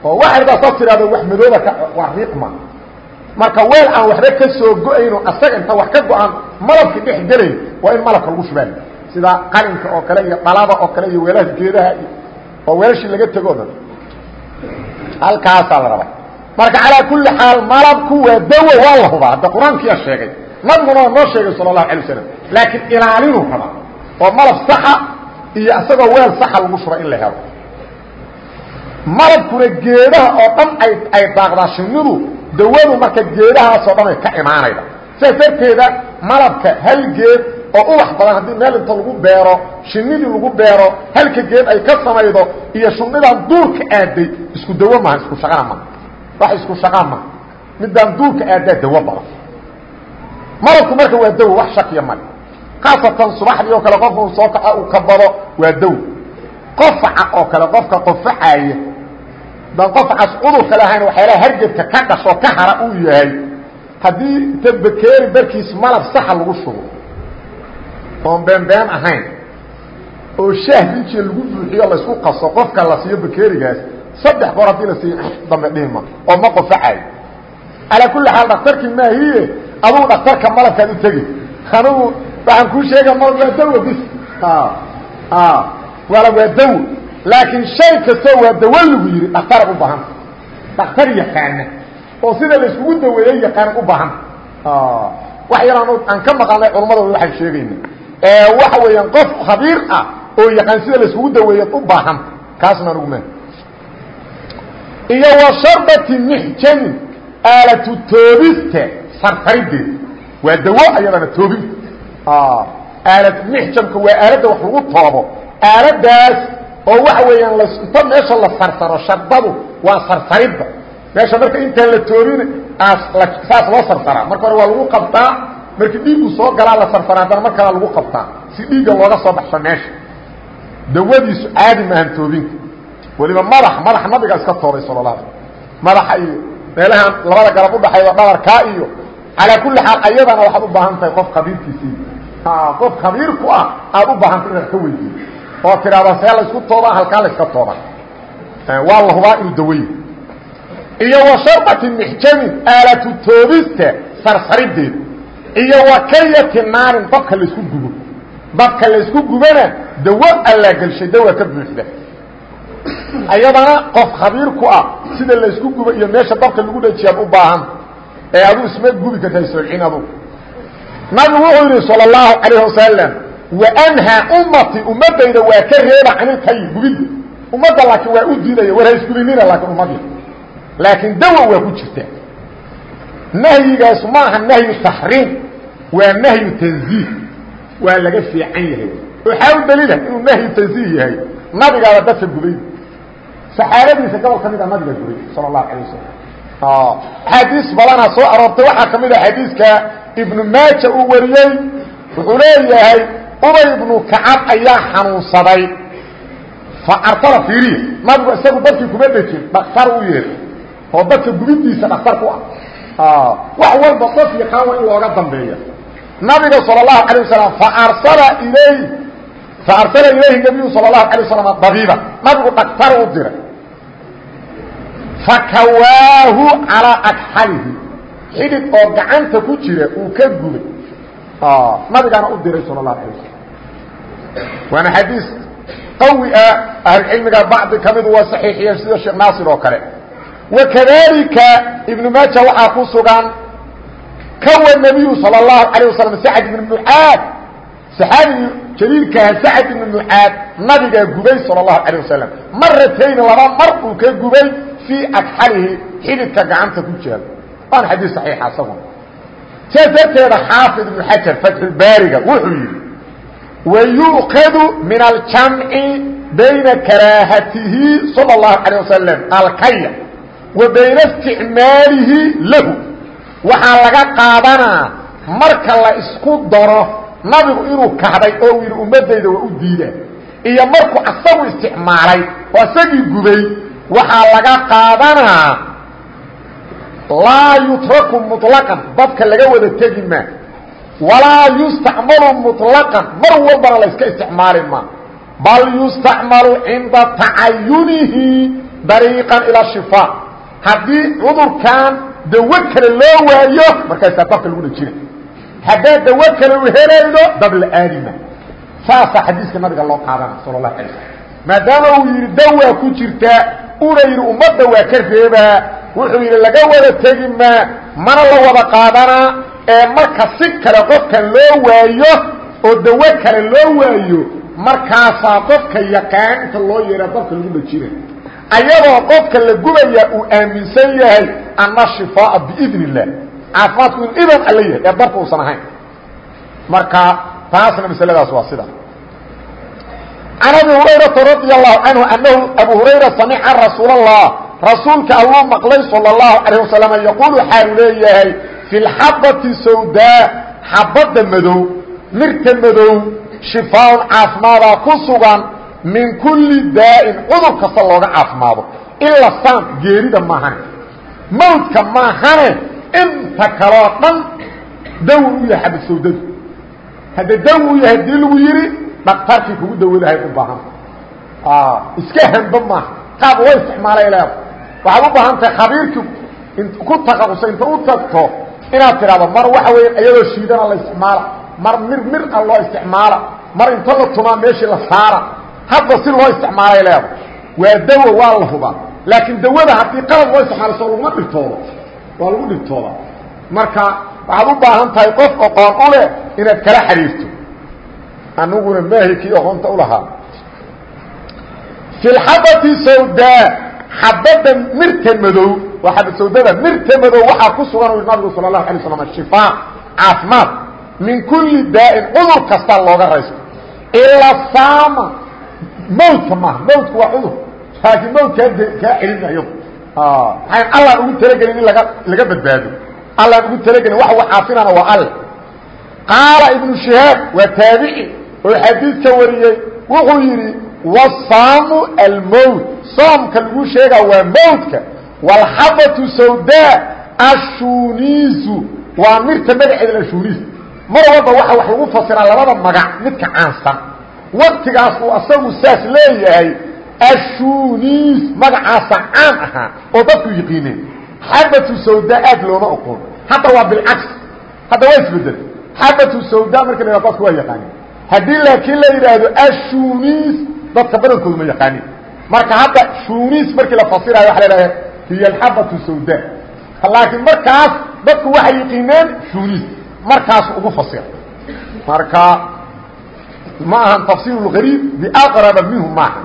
oo wax ardaa soo tiraado wax madooba ka waa riiqma marka weel aan waxba ka soo go'ayno asaga inta wax ka go'aan malabka dhex gelayn waa in malabka lagu shubaan sida qalinka oo kale iyo dhalada oo kale iyo weelaha geedaha iyo oo weelashii laga tego dhan halkaasaa la rabaa marka calaa kuli xaal malabku waa dawo waa la hubaa hadda qur'aankiyaa sheegay nabiguna waa noo sheegay sala allahu alay wasalam laakiin ilaalinuu rabaa oo malab saxa iyo isagoo weel saxa lagu shuba in la helo. Malabkuna geedaha oo dhan ay ay daaqdaa shinidu dawadu marka geedahaasoo dhan ay ka imaanayda. Sidaas darteeda malabka hal geed oo ubax badan haddii meel inta lagu beero shinidii lagu beero halka geed ay ka samaydo iyo shinidan duurka aaday isku dawo maaha isku shaqana maha wax isku shaqaa maha midaan duurka aadaa dawo badan. Malabku marka waa dawo wax shakiya male khaasatan subaxdii oo kale qofku soo kaca uu ka bado waa dawo qofaca oo kale qofka qofacaaya dan qofcaas cudur kale ahayn waxyaalaha hargebka ka dhashoo ka hara uu yahay haddii inta bakeeri barkiis malab saxa lagu shubo oon beenbeen ahayn oo shaah rinjiga lagu buuxiyo laysku qaso qofka la siiyo bakeerigaas saddex goor haddii la siiyo dambe dhihima oo ma qofacayo calaa kulli xaal dhakhtarkii maahiye adugu dhakhtarka malabkaad u tegi anugu waxaan kuu sheega malab waa dawo bis. Wala waa dawo laakiin shay kastoo waa dawo lagu yidhi dhaktara u baahanta dhakhtar yaqaana oo sida la iskugu daweeyey yaqaan u baahanta wax yaraan aan ka maqalnay culamadooda waxaan sheegayna waxa weeyaan qof khabiir ah oo yaqaan sida la iskugu daweeya u baahanta kaasna anugu ma iyo wa sharbati mixjamin aalatu toobista sartarideeda waa dawo ayadana toobinta aalad mixjamka waa aaladda wax lagu toobo aaladaas oo waxa weeyaan la inta meesha la sarsaro shardadu waa sarsaridda meesha marka intaan la toobin saas loo sarsaraa marka hore waa lagu qabtaa markii dhiigu soo galaa la sarsara haddana mar kalaa lagu qabtaa si dhiigga looga soo baxsho meesha dawadiisu caadi maahan toobinka weliba madax madax nabiga iska toobay sal la madaxa iyo meelahaan labada garab udhaxaydo dhabarkaa iyo calaa kulli xaal ayadana waxaad u baahan tahay qof khabiirkiisii qof khabiir ku ah aad u baahanta inaad ka weydiiyo oo tidhaahda see laysku toobaa halkaa layska tooba. Waa la hubaa inuu dawey iyo wa sharbati mixjamin aalatu toobista sarsarideeda iyo wa kayati naarin dabka laysku gubo. Dabka laysku gubana dawo allaa gelshay dawaa ka buuxda. Ayadana qof khabiir ku ah sida laysku gubo iyo meesha dabka lagu dhajiyaad u baahan. Ee adu isma gubi kartaa soocin adugu nabigu wuxuu yidhi salى الlahu عalayه wasalam wanhaa ummati ummadayda waa ka reeba canilkayi gubidda ummadda laakiin waa u diidaya war ha isgubinina laakiin ummadii laakiin dawa waa ku jirta nahyigaas maaha nahyu taxriim waa nahyu tanziih waa laga fiican yahay waxaa u daliila inuu nahyu tanziih yahay nabigaaba dadka gubay saxaabadiisa gobol ka mida nabiga gubay salى الlahu عalيه wasalam xadiis badanaa soo aroortay waxaa ka mid a xadiiska ibnu maaja uu wariyey wuxuu leeyahay ubay ibnu kacab ayaa xanuunsaday fa arsala fiiriya nabigu isagu dadkii kuma dhejin dhakhtar u yeehay oo dadka gubidiisa dhakhtar ku ah wax walba qof yaqaan waa in looga dambeeya nabiga salى الlahu alيه wasalam faarsala ilayh faarsala ilayhi nabiyu salى الlahu alيه wasalam dabiiba nabigu dhakhtar u diray fakawaahu calىa agxalihi xidhig oo gacanta ku jira uu ka gubay nabigaana u diray sal الlahu alay waslm waana xadiis qawi ah ahlucilmiga bacdi ka midu waa saxiixiya sida sheekh naasir oo kale wakadalika ibnu maaja waxaa ku sugan kawa nabiyu salى الlahu alيه waslm sacd ibn mucaad saxaabigii jaliilkaha sacd ibn mucaad nabigaa gubay salى الlahu alيه wasalam maratayn laba mar uu ka gubay fii agxalihi xididka gacanta ku jira waana xadiis saxiixa isaguna sidaas darteeda xaafid ibnu xajar fatxulbaariga wuxuu yidhi wayu'kadu min aljamci bayna karaahatihi salى الlahu عalيه wasalam alkaya wa bayna isticmaalihi lahu waxaa laga qaadanaa marka la isku daro nabigu inuu kahday oo uu yidhi ummadayda waa u diida iyo markuu asagu isticmaalay oo asagii gubay waxaa laga qaadanaa laa yutraku muطlaqan dadka laga wada tegi maa walaa yustacmalu muطlaqan mar walbana la yska isticmaali maa bal yustacmalu cinda tacayunihi dariiqan ilى shifaa haddii cudurkan dawo kale loo waayo markaasaa dabka lagu dhajina haddaa dawo kale u helaydo dab la aadima saasaa xadiiska nabiga loo qaadana sal اlahu alay slm maadaama uu yidhi dawaa ku jirta una yidhi ummadda waa ka reebaa wuxuu yidhi laga wada tegi maa mana la wada qaadanaa ee marka si kale qofkan loo waayo oo dawo kale loo waayo markaasaa qofka yaqaan loo yeehaa dabka lagu dhajina ayadoo qofka la gubayaa uu aaminsan yahay ana shifaa'a biidn illah caafimaadku in idan alla yahay ee darka uusan ahayn. Marka taasna masladaas waa sida. An abi hurayrata radi allahu canhu anahu abu hurayra samica rasuul allah rasuulka alluu maqlay salى اlahu alayه wasalam yaquulu xaalu leeyahay fi lxabati sawdaa xabadda madow mirta madow shifaaun caafimaadaa ku sugan min kulli daa'in cudur kasta looga caafimaado ila saam geerida maahane mawdka maahane inta kaloo dhan dawi u yahay xabasawdadu hadda dawi u yahay hadii lagu yidhi dhaktarkii kugu dawadahay u baahan iska hamba maaha qaab loo isticmaalay leeda waxaad u baahan tahay khabiirkii ku taqaqusa inta u tagto inaad tidhahdo mar waxa weya iyadoo shiidana la isticmaala. Mar mir mir a loo isticmaala. Mar inta la tumaa meeshii la saara. Hadba si loo isticmaalay leeda waa dawo waa la hubaa. Laakiin dawada haddii qalab loo isticmaalo soo laguma dhibtoodo waa lagu dhibtooda. Marka waxaad u baahan tahay qof oqoon u leh inaad kala xiriirto aniguna maahi kii oqoonta ulahaa fi lxabati sawdaa xabadda mirta madow waa xabad sawdada mirta madow waxaa ku sugan u nabigu sala allahu alay slam shifaa caafimaad min kulli daa'in cudur kasta looga raysto. Ilaa saama mawdka maaha mawdku waa cudur. Laakiin mawdkaa kaa celinayo maxayn allaan ugu talagelin in laga laga badbaado. Allaan ugu talagelin waxa u caafinana waa alle qaala ibnu shihaab waa taabici oo xadiidka wariyey wuxuu yidhi wasaamu almowt soomka lagu sheegaa waa mowtka waalxabatu sawdaa ashuniisu waa mirta magaceeda ashuniis mar walba waxa wax lagu fasiraa labada magac midka caansan. waktigaas uu asagu saas leeyahay ashuniis magacaasa caan ahaa oo dadku yiqiineen. xabatu sawdaa aad looma oqoon hadda waa bilcaks hadda waa isbedelay xabatu sawdaa marka la dadku waa yaqaaneen. haddii laakiin la yidhaahdo ashuniis dadka badankoodu ma yaqaanin marka hadda shuniis markii la fasirayo waa la haha hiy alxabatu sawda laakiin markaas dadku waxay yiqiineen shuniis markaasu ugu fasira marka ma ahan tafsir اgariib biaqraba minhu maaha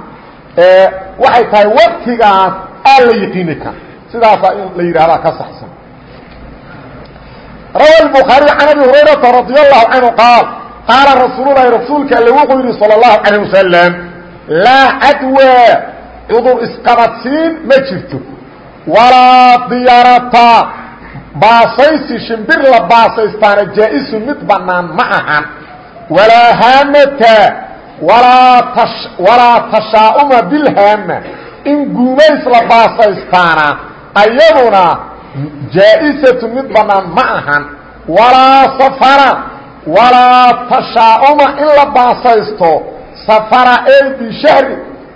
waxay tahay waktigaas aa la yiqiini ka sidaasaa in la yidhahdaa ka saxsan rawa الbخaariي can abi hurayrata radي الlahu canhu qaal qaala rasuul lahi rasuulka alle wuxuu yidhi salى الlahu عalيه wasalam laa cadwaa cudur isqabadsiin ma jirto. Walaa diyaarata baasaysi shimbir la baasaystaana jaa-isu mid bannaan ma ahan. Walaa haamata walaa tashaa'uma bilhaama. In guumays la baasaystaana ayaduna jaa-isatu mid bannaan ma ahan. Walaa safara walaa tashaa'uma in la baasaysto ey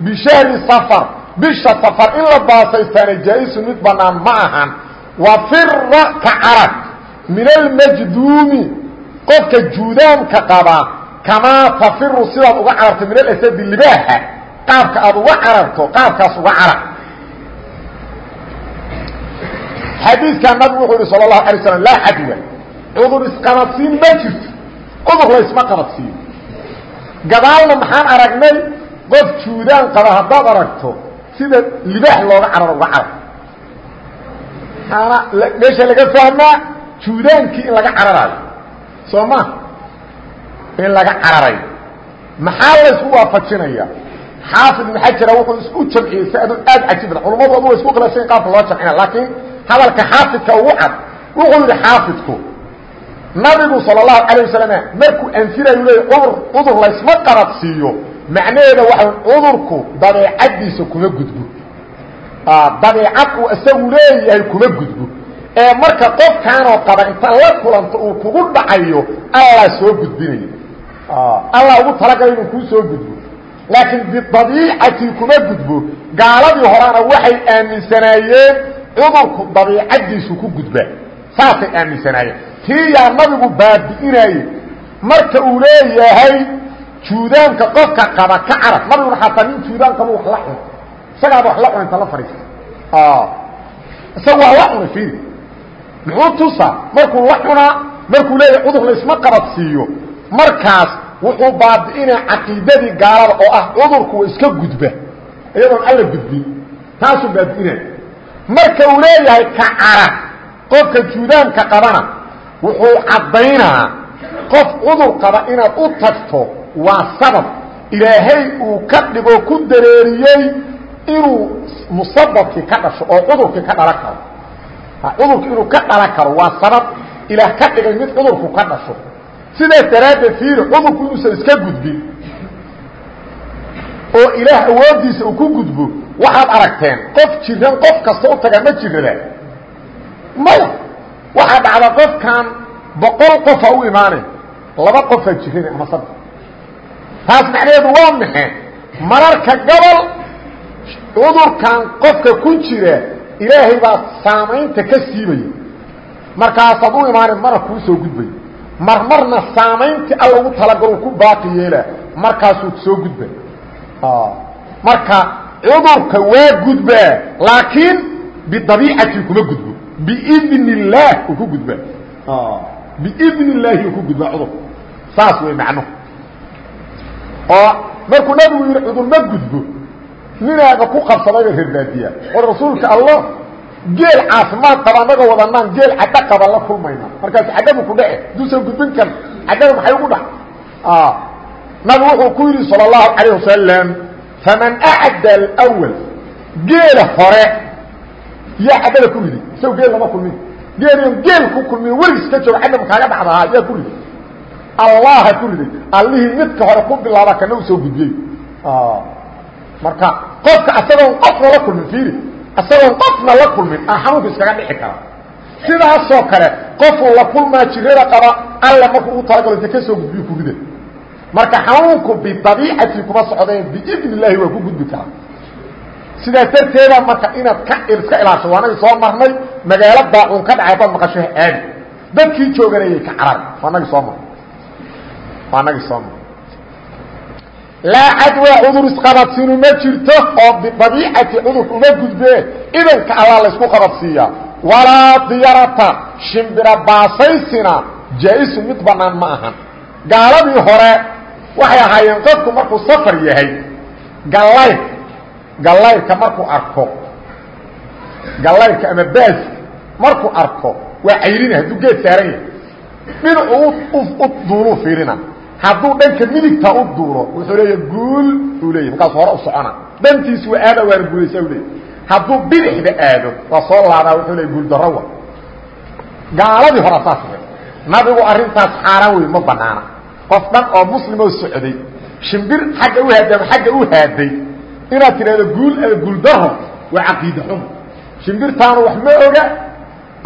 bishahri safar. Bisha safar in la baasaystaana jaa-isu mid bannaan ma ahan. Wafira ka carag min almajduumi qofka juudaamka qaba kamaa tafiru sidaad uga cararto min alasadi libaaxa qaabka aad uga cararto qaabkaas uga carag xadiidkaa nabigu wuxuu yihi sal اlahu alay slam laa cadwa cudur isqabadsiin ma jirto cudur laysma qabadsiiyo gadaalna maxaan aragnay qof juudaan qaba haddaad aragto sida libaax looga cararo uga carab maana meesha laga fahmaa juudaankii in laga cararaayo. Soo ma? In laga cararayo maxaa laysku waafajinaya xaafid ibn xajara wuxuu isku jamciyey si adu aad cajibda culammadu adu wa isku khilaafsan qaabka loo jamcina laakiin hadalka xaafidka ugu cad wuxuu yidhi xaafidku nabigu sal اlahu alيه wasalam markuu anfirayu leey cudur cudur laysma qabadsiiyo macnaheeda waxa cudurku dabeecadiisa kuma gudbo dabeecad uu isagu leeyahay kuma gudbo ee marka qofkaanoo qaba inta la kulanto uu kugu dhacayo allah soo gudbinayo allah ugu talagalay inuu kuu soo gudbo laakiin bidabiicatii kuma gudbo gaaladii horena waxay aaminsanaayeen cudurku dabiicadiisu ku gudbaa saasay aaminsanaayeen tii yaa nabigu baabi'inaaye marka uu leeyahay juudaanka qofka qaba ka carab nabiguna xataa nin juudaan qaba wax la cun isagaaba wax la cuna inta la fadhiista isaga waa la cunay fiiri muxuu tusaa markuu la cunaa markuu leeyahay cudur laysma qabadsiiyo markaas wuxuu baabi'inaa caqiidadii gaalada oo ah cudurku wa iska gudba iyadoon alla gudbin taasuu baabi'inaya marka uu leeyahay ka carab qofka juudaanka qabana wuxuu caddaynaa qof cudur qaba inaad u tagto waa sabab. Ilaahay uu ka dhigo ku dareeriyey inuu musababkii ka dhasho oo cudurkii ka dhalan karo. Cudurku inuu ka dhalan karo waa sabab ilaah ka dhigay mid cudurku ka dhasho. Sidaas daraaddeed fiiri cudurku inuusan iska gudbin. Oo ilaah awoodiisa uu ku gudbo waxaad aragteen qof jiran qof kasta u taga ma jirada maya waxaa dhacda qofkan boqol qofa u imaanay laba qofaa jirana ama saddex taas macnaheedu waa maxe mararka gobol cudurkan qofka ku jira ilaahay baa saamaynta ka siibaya. Markaasaad u imaanay mana kuu soo gudbay marmarna saamayntii alla ugu talagalo ku baaqi yeela markaasuu soo gudba marka cudurka waa gudbaa laakiin bidabiicatii kuma gudbo biidn illaah uu ku gudbaa biidn illaahi uu ku gudbaa cudurka saas wey macnuhu oo markuu nabigu yihi cudur ma gudbo ninaaga ku qabsadayba reerbaadiya oo rasuulka allah geel caafimaad qaba anagoo wadanaan geel cadho qaba la kulmayna markaas cadhabu ku dhece duusan gudbin kar cadhada maxay ugu dhac nabigu wuxuu ku yidhi salى الlahu عalيه wasalam faman acda اlأwl geela hore yaa cadhada ku riday isago geel lama kulmin. Geeliyon geel ku kulmiyo weligiis ka jooga cadham kaaga dhacdahaa yaa ku riday allaha ku riday allihii midka hore ku bilaaba kana u soo gudbiyey. Marka qofka asagoon qofna la kulmin fiiri. Asagoon qofna la kulmin aan xanuunka iskaga dhici kara sidaasoo kale qofuu la kulmaa jirada qaba alla markuu u talagalo inta ka soo gudbiyo ku rida marka xanuunku biabiicati kuma socdeen biidn illaahi waa ku gudbi karaa. Sidaas darteeda marka inaad ka iska ilaasho waanagi soo marnay magaalo daacun ka dhacay baad maqasho aadi dadkii jooganayay ka carari waanagi soo marnay waanagi soo marnay laa cudur isqabadsiinu ma jirto oo biabiicati cudurka uma gudbee idanka allaa laysku qabadsiiyaa. Walaa diyarata shimbira baasaysina jaa-isu mid banaan ma ahan. Gaaladii hore waxay ahaayeen qofku markuu safar yahay gallayr gallayrka markuu arko gallayrka ama baaska markuu arko waa cayrina hadduu geed saaran yahay. Dhinacuu u duuluu fiirina. Hadduu dhanka midigta u duulo wuxuu leeya guul uu leeyahy markaas hore u socona. Dhantiisu waa aada waana guulaysa u leeyay hadduu bidixda aado waa soo laadaa wuxuu leeya guul darawa gaaladii hore saas nabigu arrintaas xaaraan wey ma banaana. Qof dhan oo muslimoo socday shimbir xagga u haadday ama xagga u haaday inaad tidhahdo guul ama guuldaro waa caqiida xum shimbirtaanu wax ma oga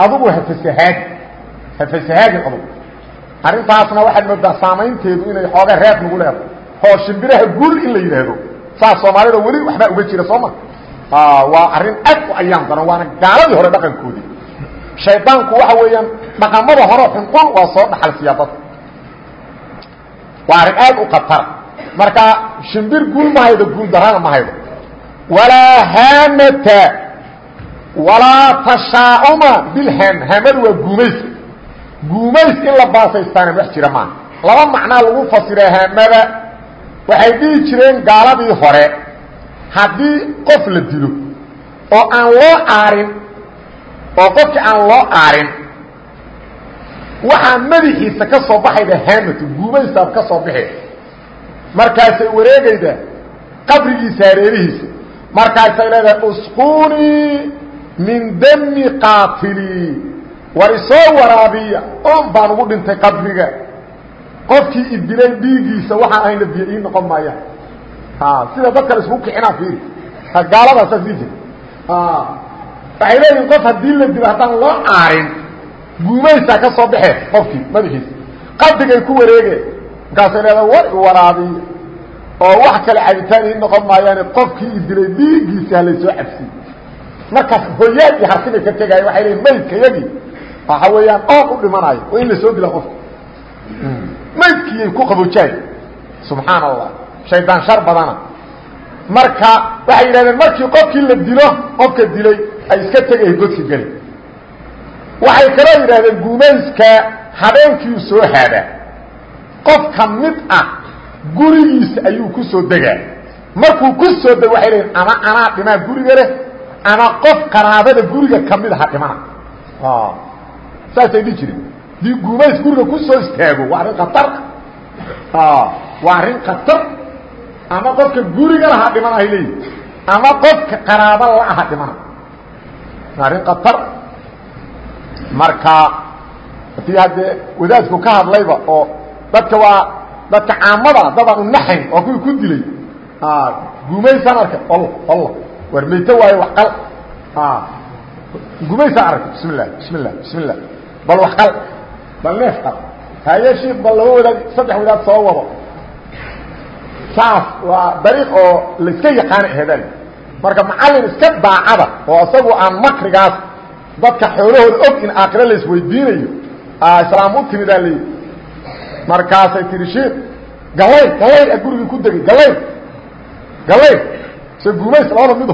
adugu hafasahaadi hafasahaadin adugu. Arrintaasna waxaad moodaa saamaynteedu inay xoogaa reeb nagu leedahay. Oo shimbiraha guul in la yidhaahdo saas soomaalida weli waxbaa uga jira soo ma waa arrin aad u ayaan daran waana gaaladii hore dhaqankoodii. Shaydaanku waxa weeyaan dhaqamada hore xunxun waa soo dhaxal siyaa dadka waa arrin aad u khatara marka shimbir guul ma haydo guul darana ma haydo. Walaa haamata walaa tashaacuma bilhaam haamadu waa guumays guumays in la baasaystaana wax jira maaha laba macnaa lagu fasiraa haamada waxay dhihi jireen gaaladii hore haddii qof la dilo oo aan loo aarin oo qofkii aan loo aarin waxaa madaxiisa ka soo baxayda haamatu guumaysaab ka soo baxee markaasay wareegayda qabrigiisa hareerihiisa. Markaasay leedahay usqunii min dami qaatilii war isoo waraabiya oon baan ugu dhintay qabriga. Qofkii idilay dhiigiisa waxaan ahayn la biyo ii noqon maayaan sida dadka la isku kixinaa fiiri gaaladaas saas dii jir waxay leeyihiin qof haddii la dilo haddaan loo aarin guumaysaa ka soo baxee qofkii madaxiisa qabrigay ku wareegeen markaasay leedaha war i waraabiya oo wax kale cabitaan ii noqon maayaane qofkii i dilay dhiigiisa halaysoo cabsiy markaas hoyaagii hartibay ka tegaayo waxay leeyiin maydka yagii waxa weeyaan oon u dhimanayo oo in la soo dila qofka maydkiiyay ku qaboojaay subxaan allah shaydaan shar badana. Marka waxay yidhahdeen markii qofkii la dilo qofka dilay ay iska tegay godka geli. Waxay kaloo yidhahdeen guumayska habeenkiiu soo haadaa qof ka mid ah gurigiisa ayuu ku soo degaa. Markuu ku soo dego waxay leeyiin ama anaa dhimaa guriga leh ama qof qaraabada guriga ka mid aha dhimana saasay dhihi jireen. Dii guumays guriga ku soo istaago waa arrin khatar. Waa arrin khatar. Ama qofka guriga lahaa dhimana ay leeyihiin ama qofka qaraaba la aha dhimana waa arrin khatar. Marka tii haddee wadaadku ka hadlayba oo dadka waa dadka caamada dadaan u naxayn oo kuwii ku dilay. Gumaysaan arkay ol ol war mayto waayo wax qal. Gumaysaan arkay bismi illah bismi illah bismi illah bal wax qal. Bal neef qal. Haye shiik bal laba wadaad saddex wadaad soo wado. Saas waa dariiq oo la iska yaqaana ahedal marka macallin iska daacada oo isagu aan makrigaas dadka xoolahooda og in aakhiro la isweydiinayo islaam u timidaa leeyi markaasay tihi shiik galayr galayr a gurigii ku degay galayr galayr se gumays labada mid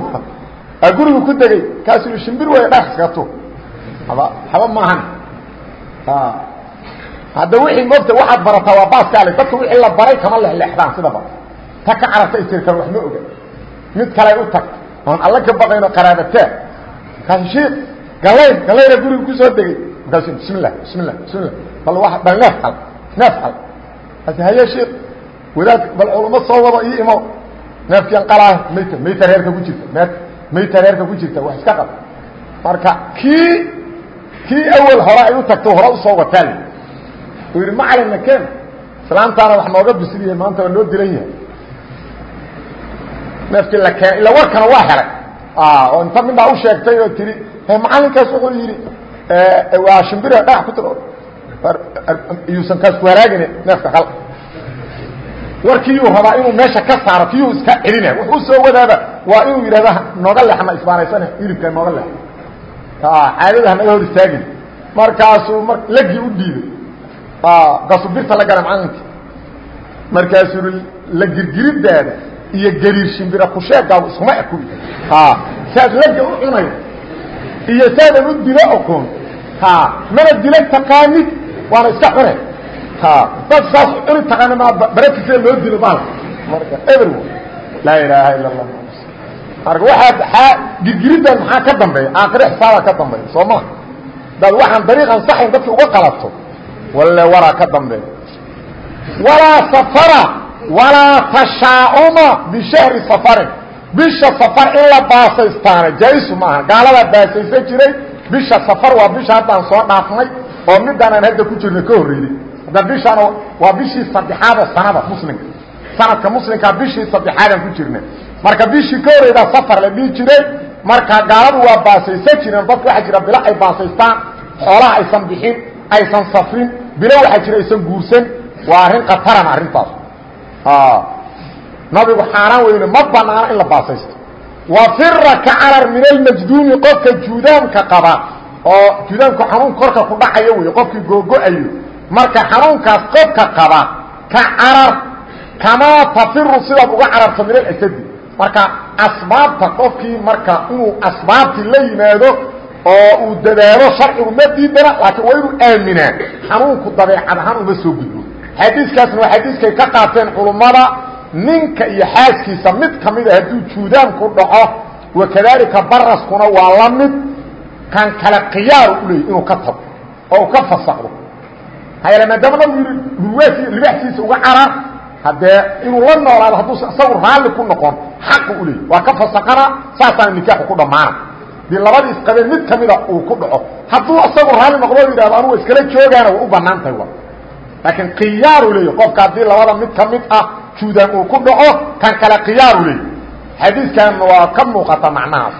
a gurigii ku degay kaasuu shimbir way dhaiskato haba haba maahan. Hadda wixii moogta waxaad barataa waa baaskaale dadka wixii la baray kama lexleexdaan sidaba. Ta ka cararta isirkan wax ma oga. Mid kale u tagta oon alla ka baqayno qaraabataa markaasu shiik galayr galayra guriga ku soo degay. Markaasu bismi illah bismi illah bismi illah bal wa bal neef al neef al ase haye shiik wadaad bal culamo soo wado io imo neefkian qalaa mayta mayta reerka ku jirta. Mayta reerka ku jirta. Wax iska qab. Marka kii kii awel hore ay u tagto hore u soo wataal uu yidhi macalina ken islaantaana wax nooga bisiliya maanta waa noo dilan yahay. Neefkii la keen ila warkana waa helay. Oo inta midbaa u sheegtay oo tihi macalinkaas wuxuu yidhi? Waa shimbir dhagax ku tiro. Iyuusan kaas ku haraagin neefka kal warkiiyuu rabaa inuu meesha ka saaro kiyuu iska celina. Wuxuu soo wadaaba waa inuu yidhahda nooga leexma isbaanaysane hilibka nooga leex caadada hanaga hor istaagin. Markaasuu m legii u dhiibay markaasuu birta la gala macalinkii markaasuu la girgiridaada iyo gariir shimbira kusheegaagu iskuma eko saad lega u cunay iyo saadan u dilo okon mana dila taqaanid waana iska cune dad saas cuni taqaana ma barakisa loo dilo baalka marka. Eber laa ilaaha ila allah marka waxaad girgiridan maxaa ka dambeeya aakhire xisaaba ka dambeeya soo ma. Dad waxaan dariiqan saxayn dadka uga qalabto walle waraa ka dambeeya. Walaa safara walaa tashaa'uma bishahri safarin bisha safar in la baasaystaana jaa-isu maaha gaaladaa baasaysan jiray bisha safar waa bisha haddaan soo dhaafnay oo midaan aan hadda ku jirna ka horreeyey hadda bishaan waa bishii saddexaada sanada muslimka. Sanadka muslimkaa bishii saddexaadaan ku jirna marka bishii ka horreydaa safar la dhihi jiray marka gaaladu waa baasaysan jireen dadka waxaa jira bilo ay baasaystaan xoolaha aysan bixin aysan safrin bilo waxaa jira aysan guursan. Waa arrin khatarana arrintaas. Nabigu xaaraan weyne ma banaano in la baasaysto. Wafira ka carar min almajduumi qofka juudaamka qaba oo juudaamku xanuun korka ku dhacayo wey qofkii googo-ayo marka xanuunkaas qofka qaba ka carar kamaa tafiru sidaad uga cararto min alasadi. Marka asbaabta qofkii marka inuu asbaabtii la yimaado oo uu dadaalo sharcigu ma diidana laakiin waa inuu aaminaa. Xanuunku dabeecad ahaan uma soo gudbo. Xadiiskaasna waa xadiiskay ka qaateen culummada ninka iyo xaaskiisa mid ka mida hadduu juudaamku dhaco wakadaalika baraskuna waa la mid. Kan kale khiyaaru u leeyay inuu ka tago oo u ka fasakdo maxaa yeele maadaama nabigu yihi dhulwaasi libaxsiisa uga carar haddee inuu la noolaado hadduu isagu raalli ku noqon xaqu u leeyay waa ka fasakana saasaana nikaaxu ku dhammaana dii labadii isqabeen mid kamida uu ku dhaco hadduu isagu raalli noqdo o yidhahdo anugu iskala joogaana way u banaan tahay wa laakiin khiyaaru leeya qofka haddii labada mid ka mid ah juudaan uu ku dhaco kan kale khiyaaru leeya xadiiskanna waa ka muuqata macnahaas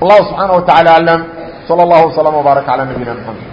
wallahu subxaana wa taعala aclam salى اllahu وsلم وbaarك عalى nabiyina mxamed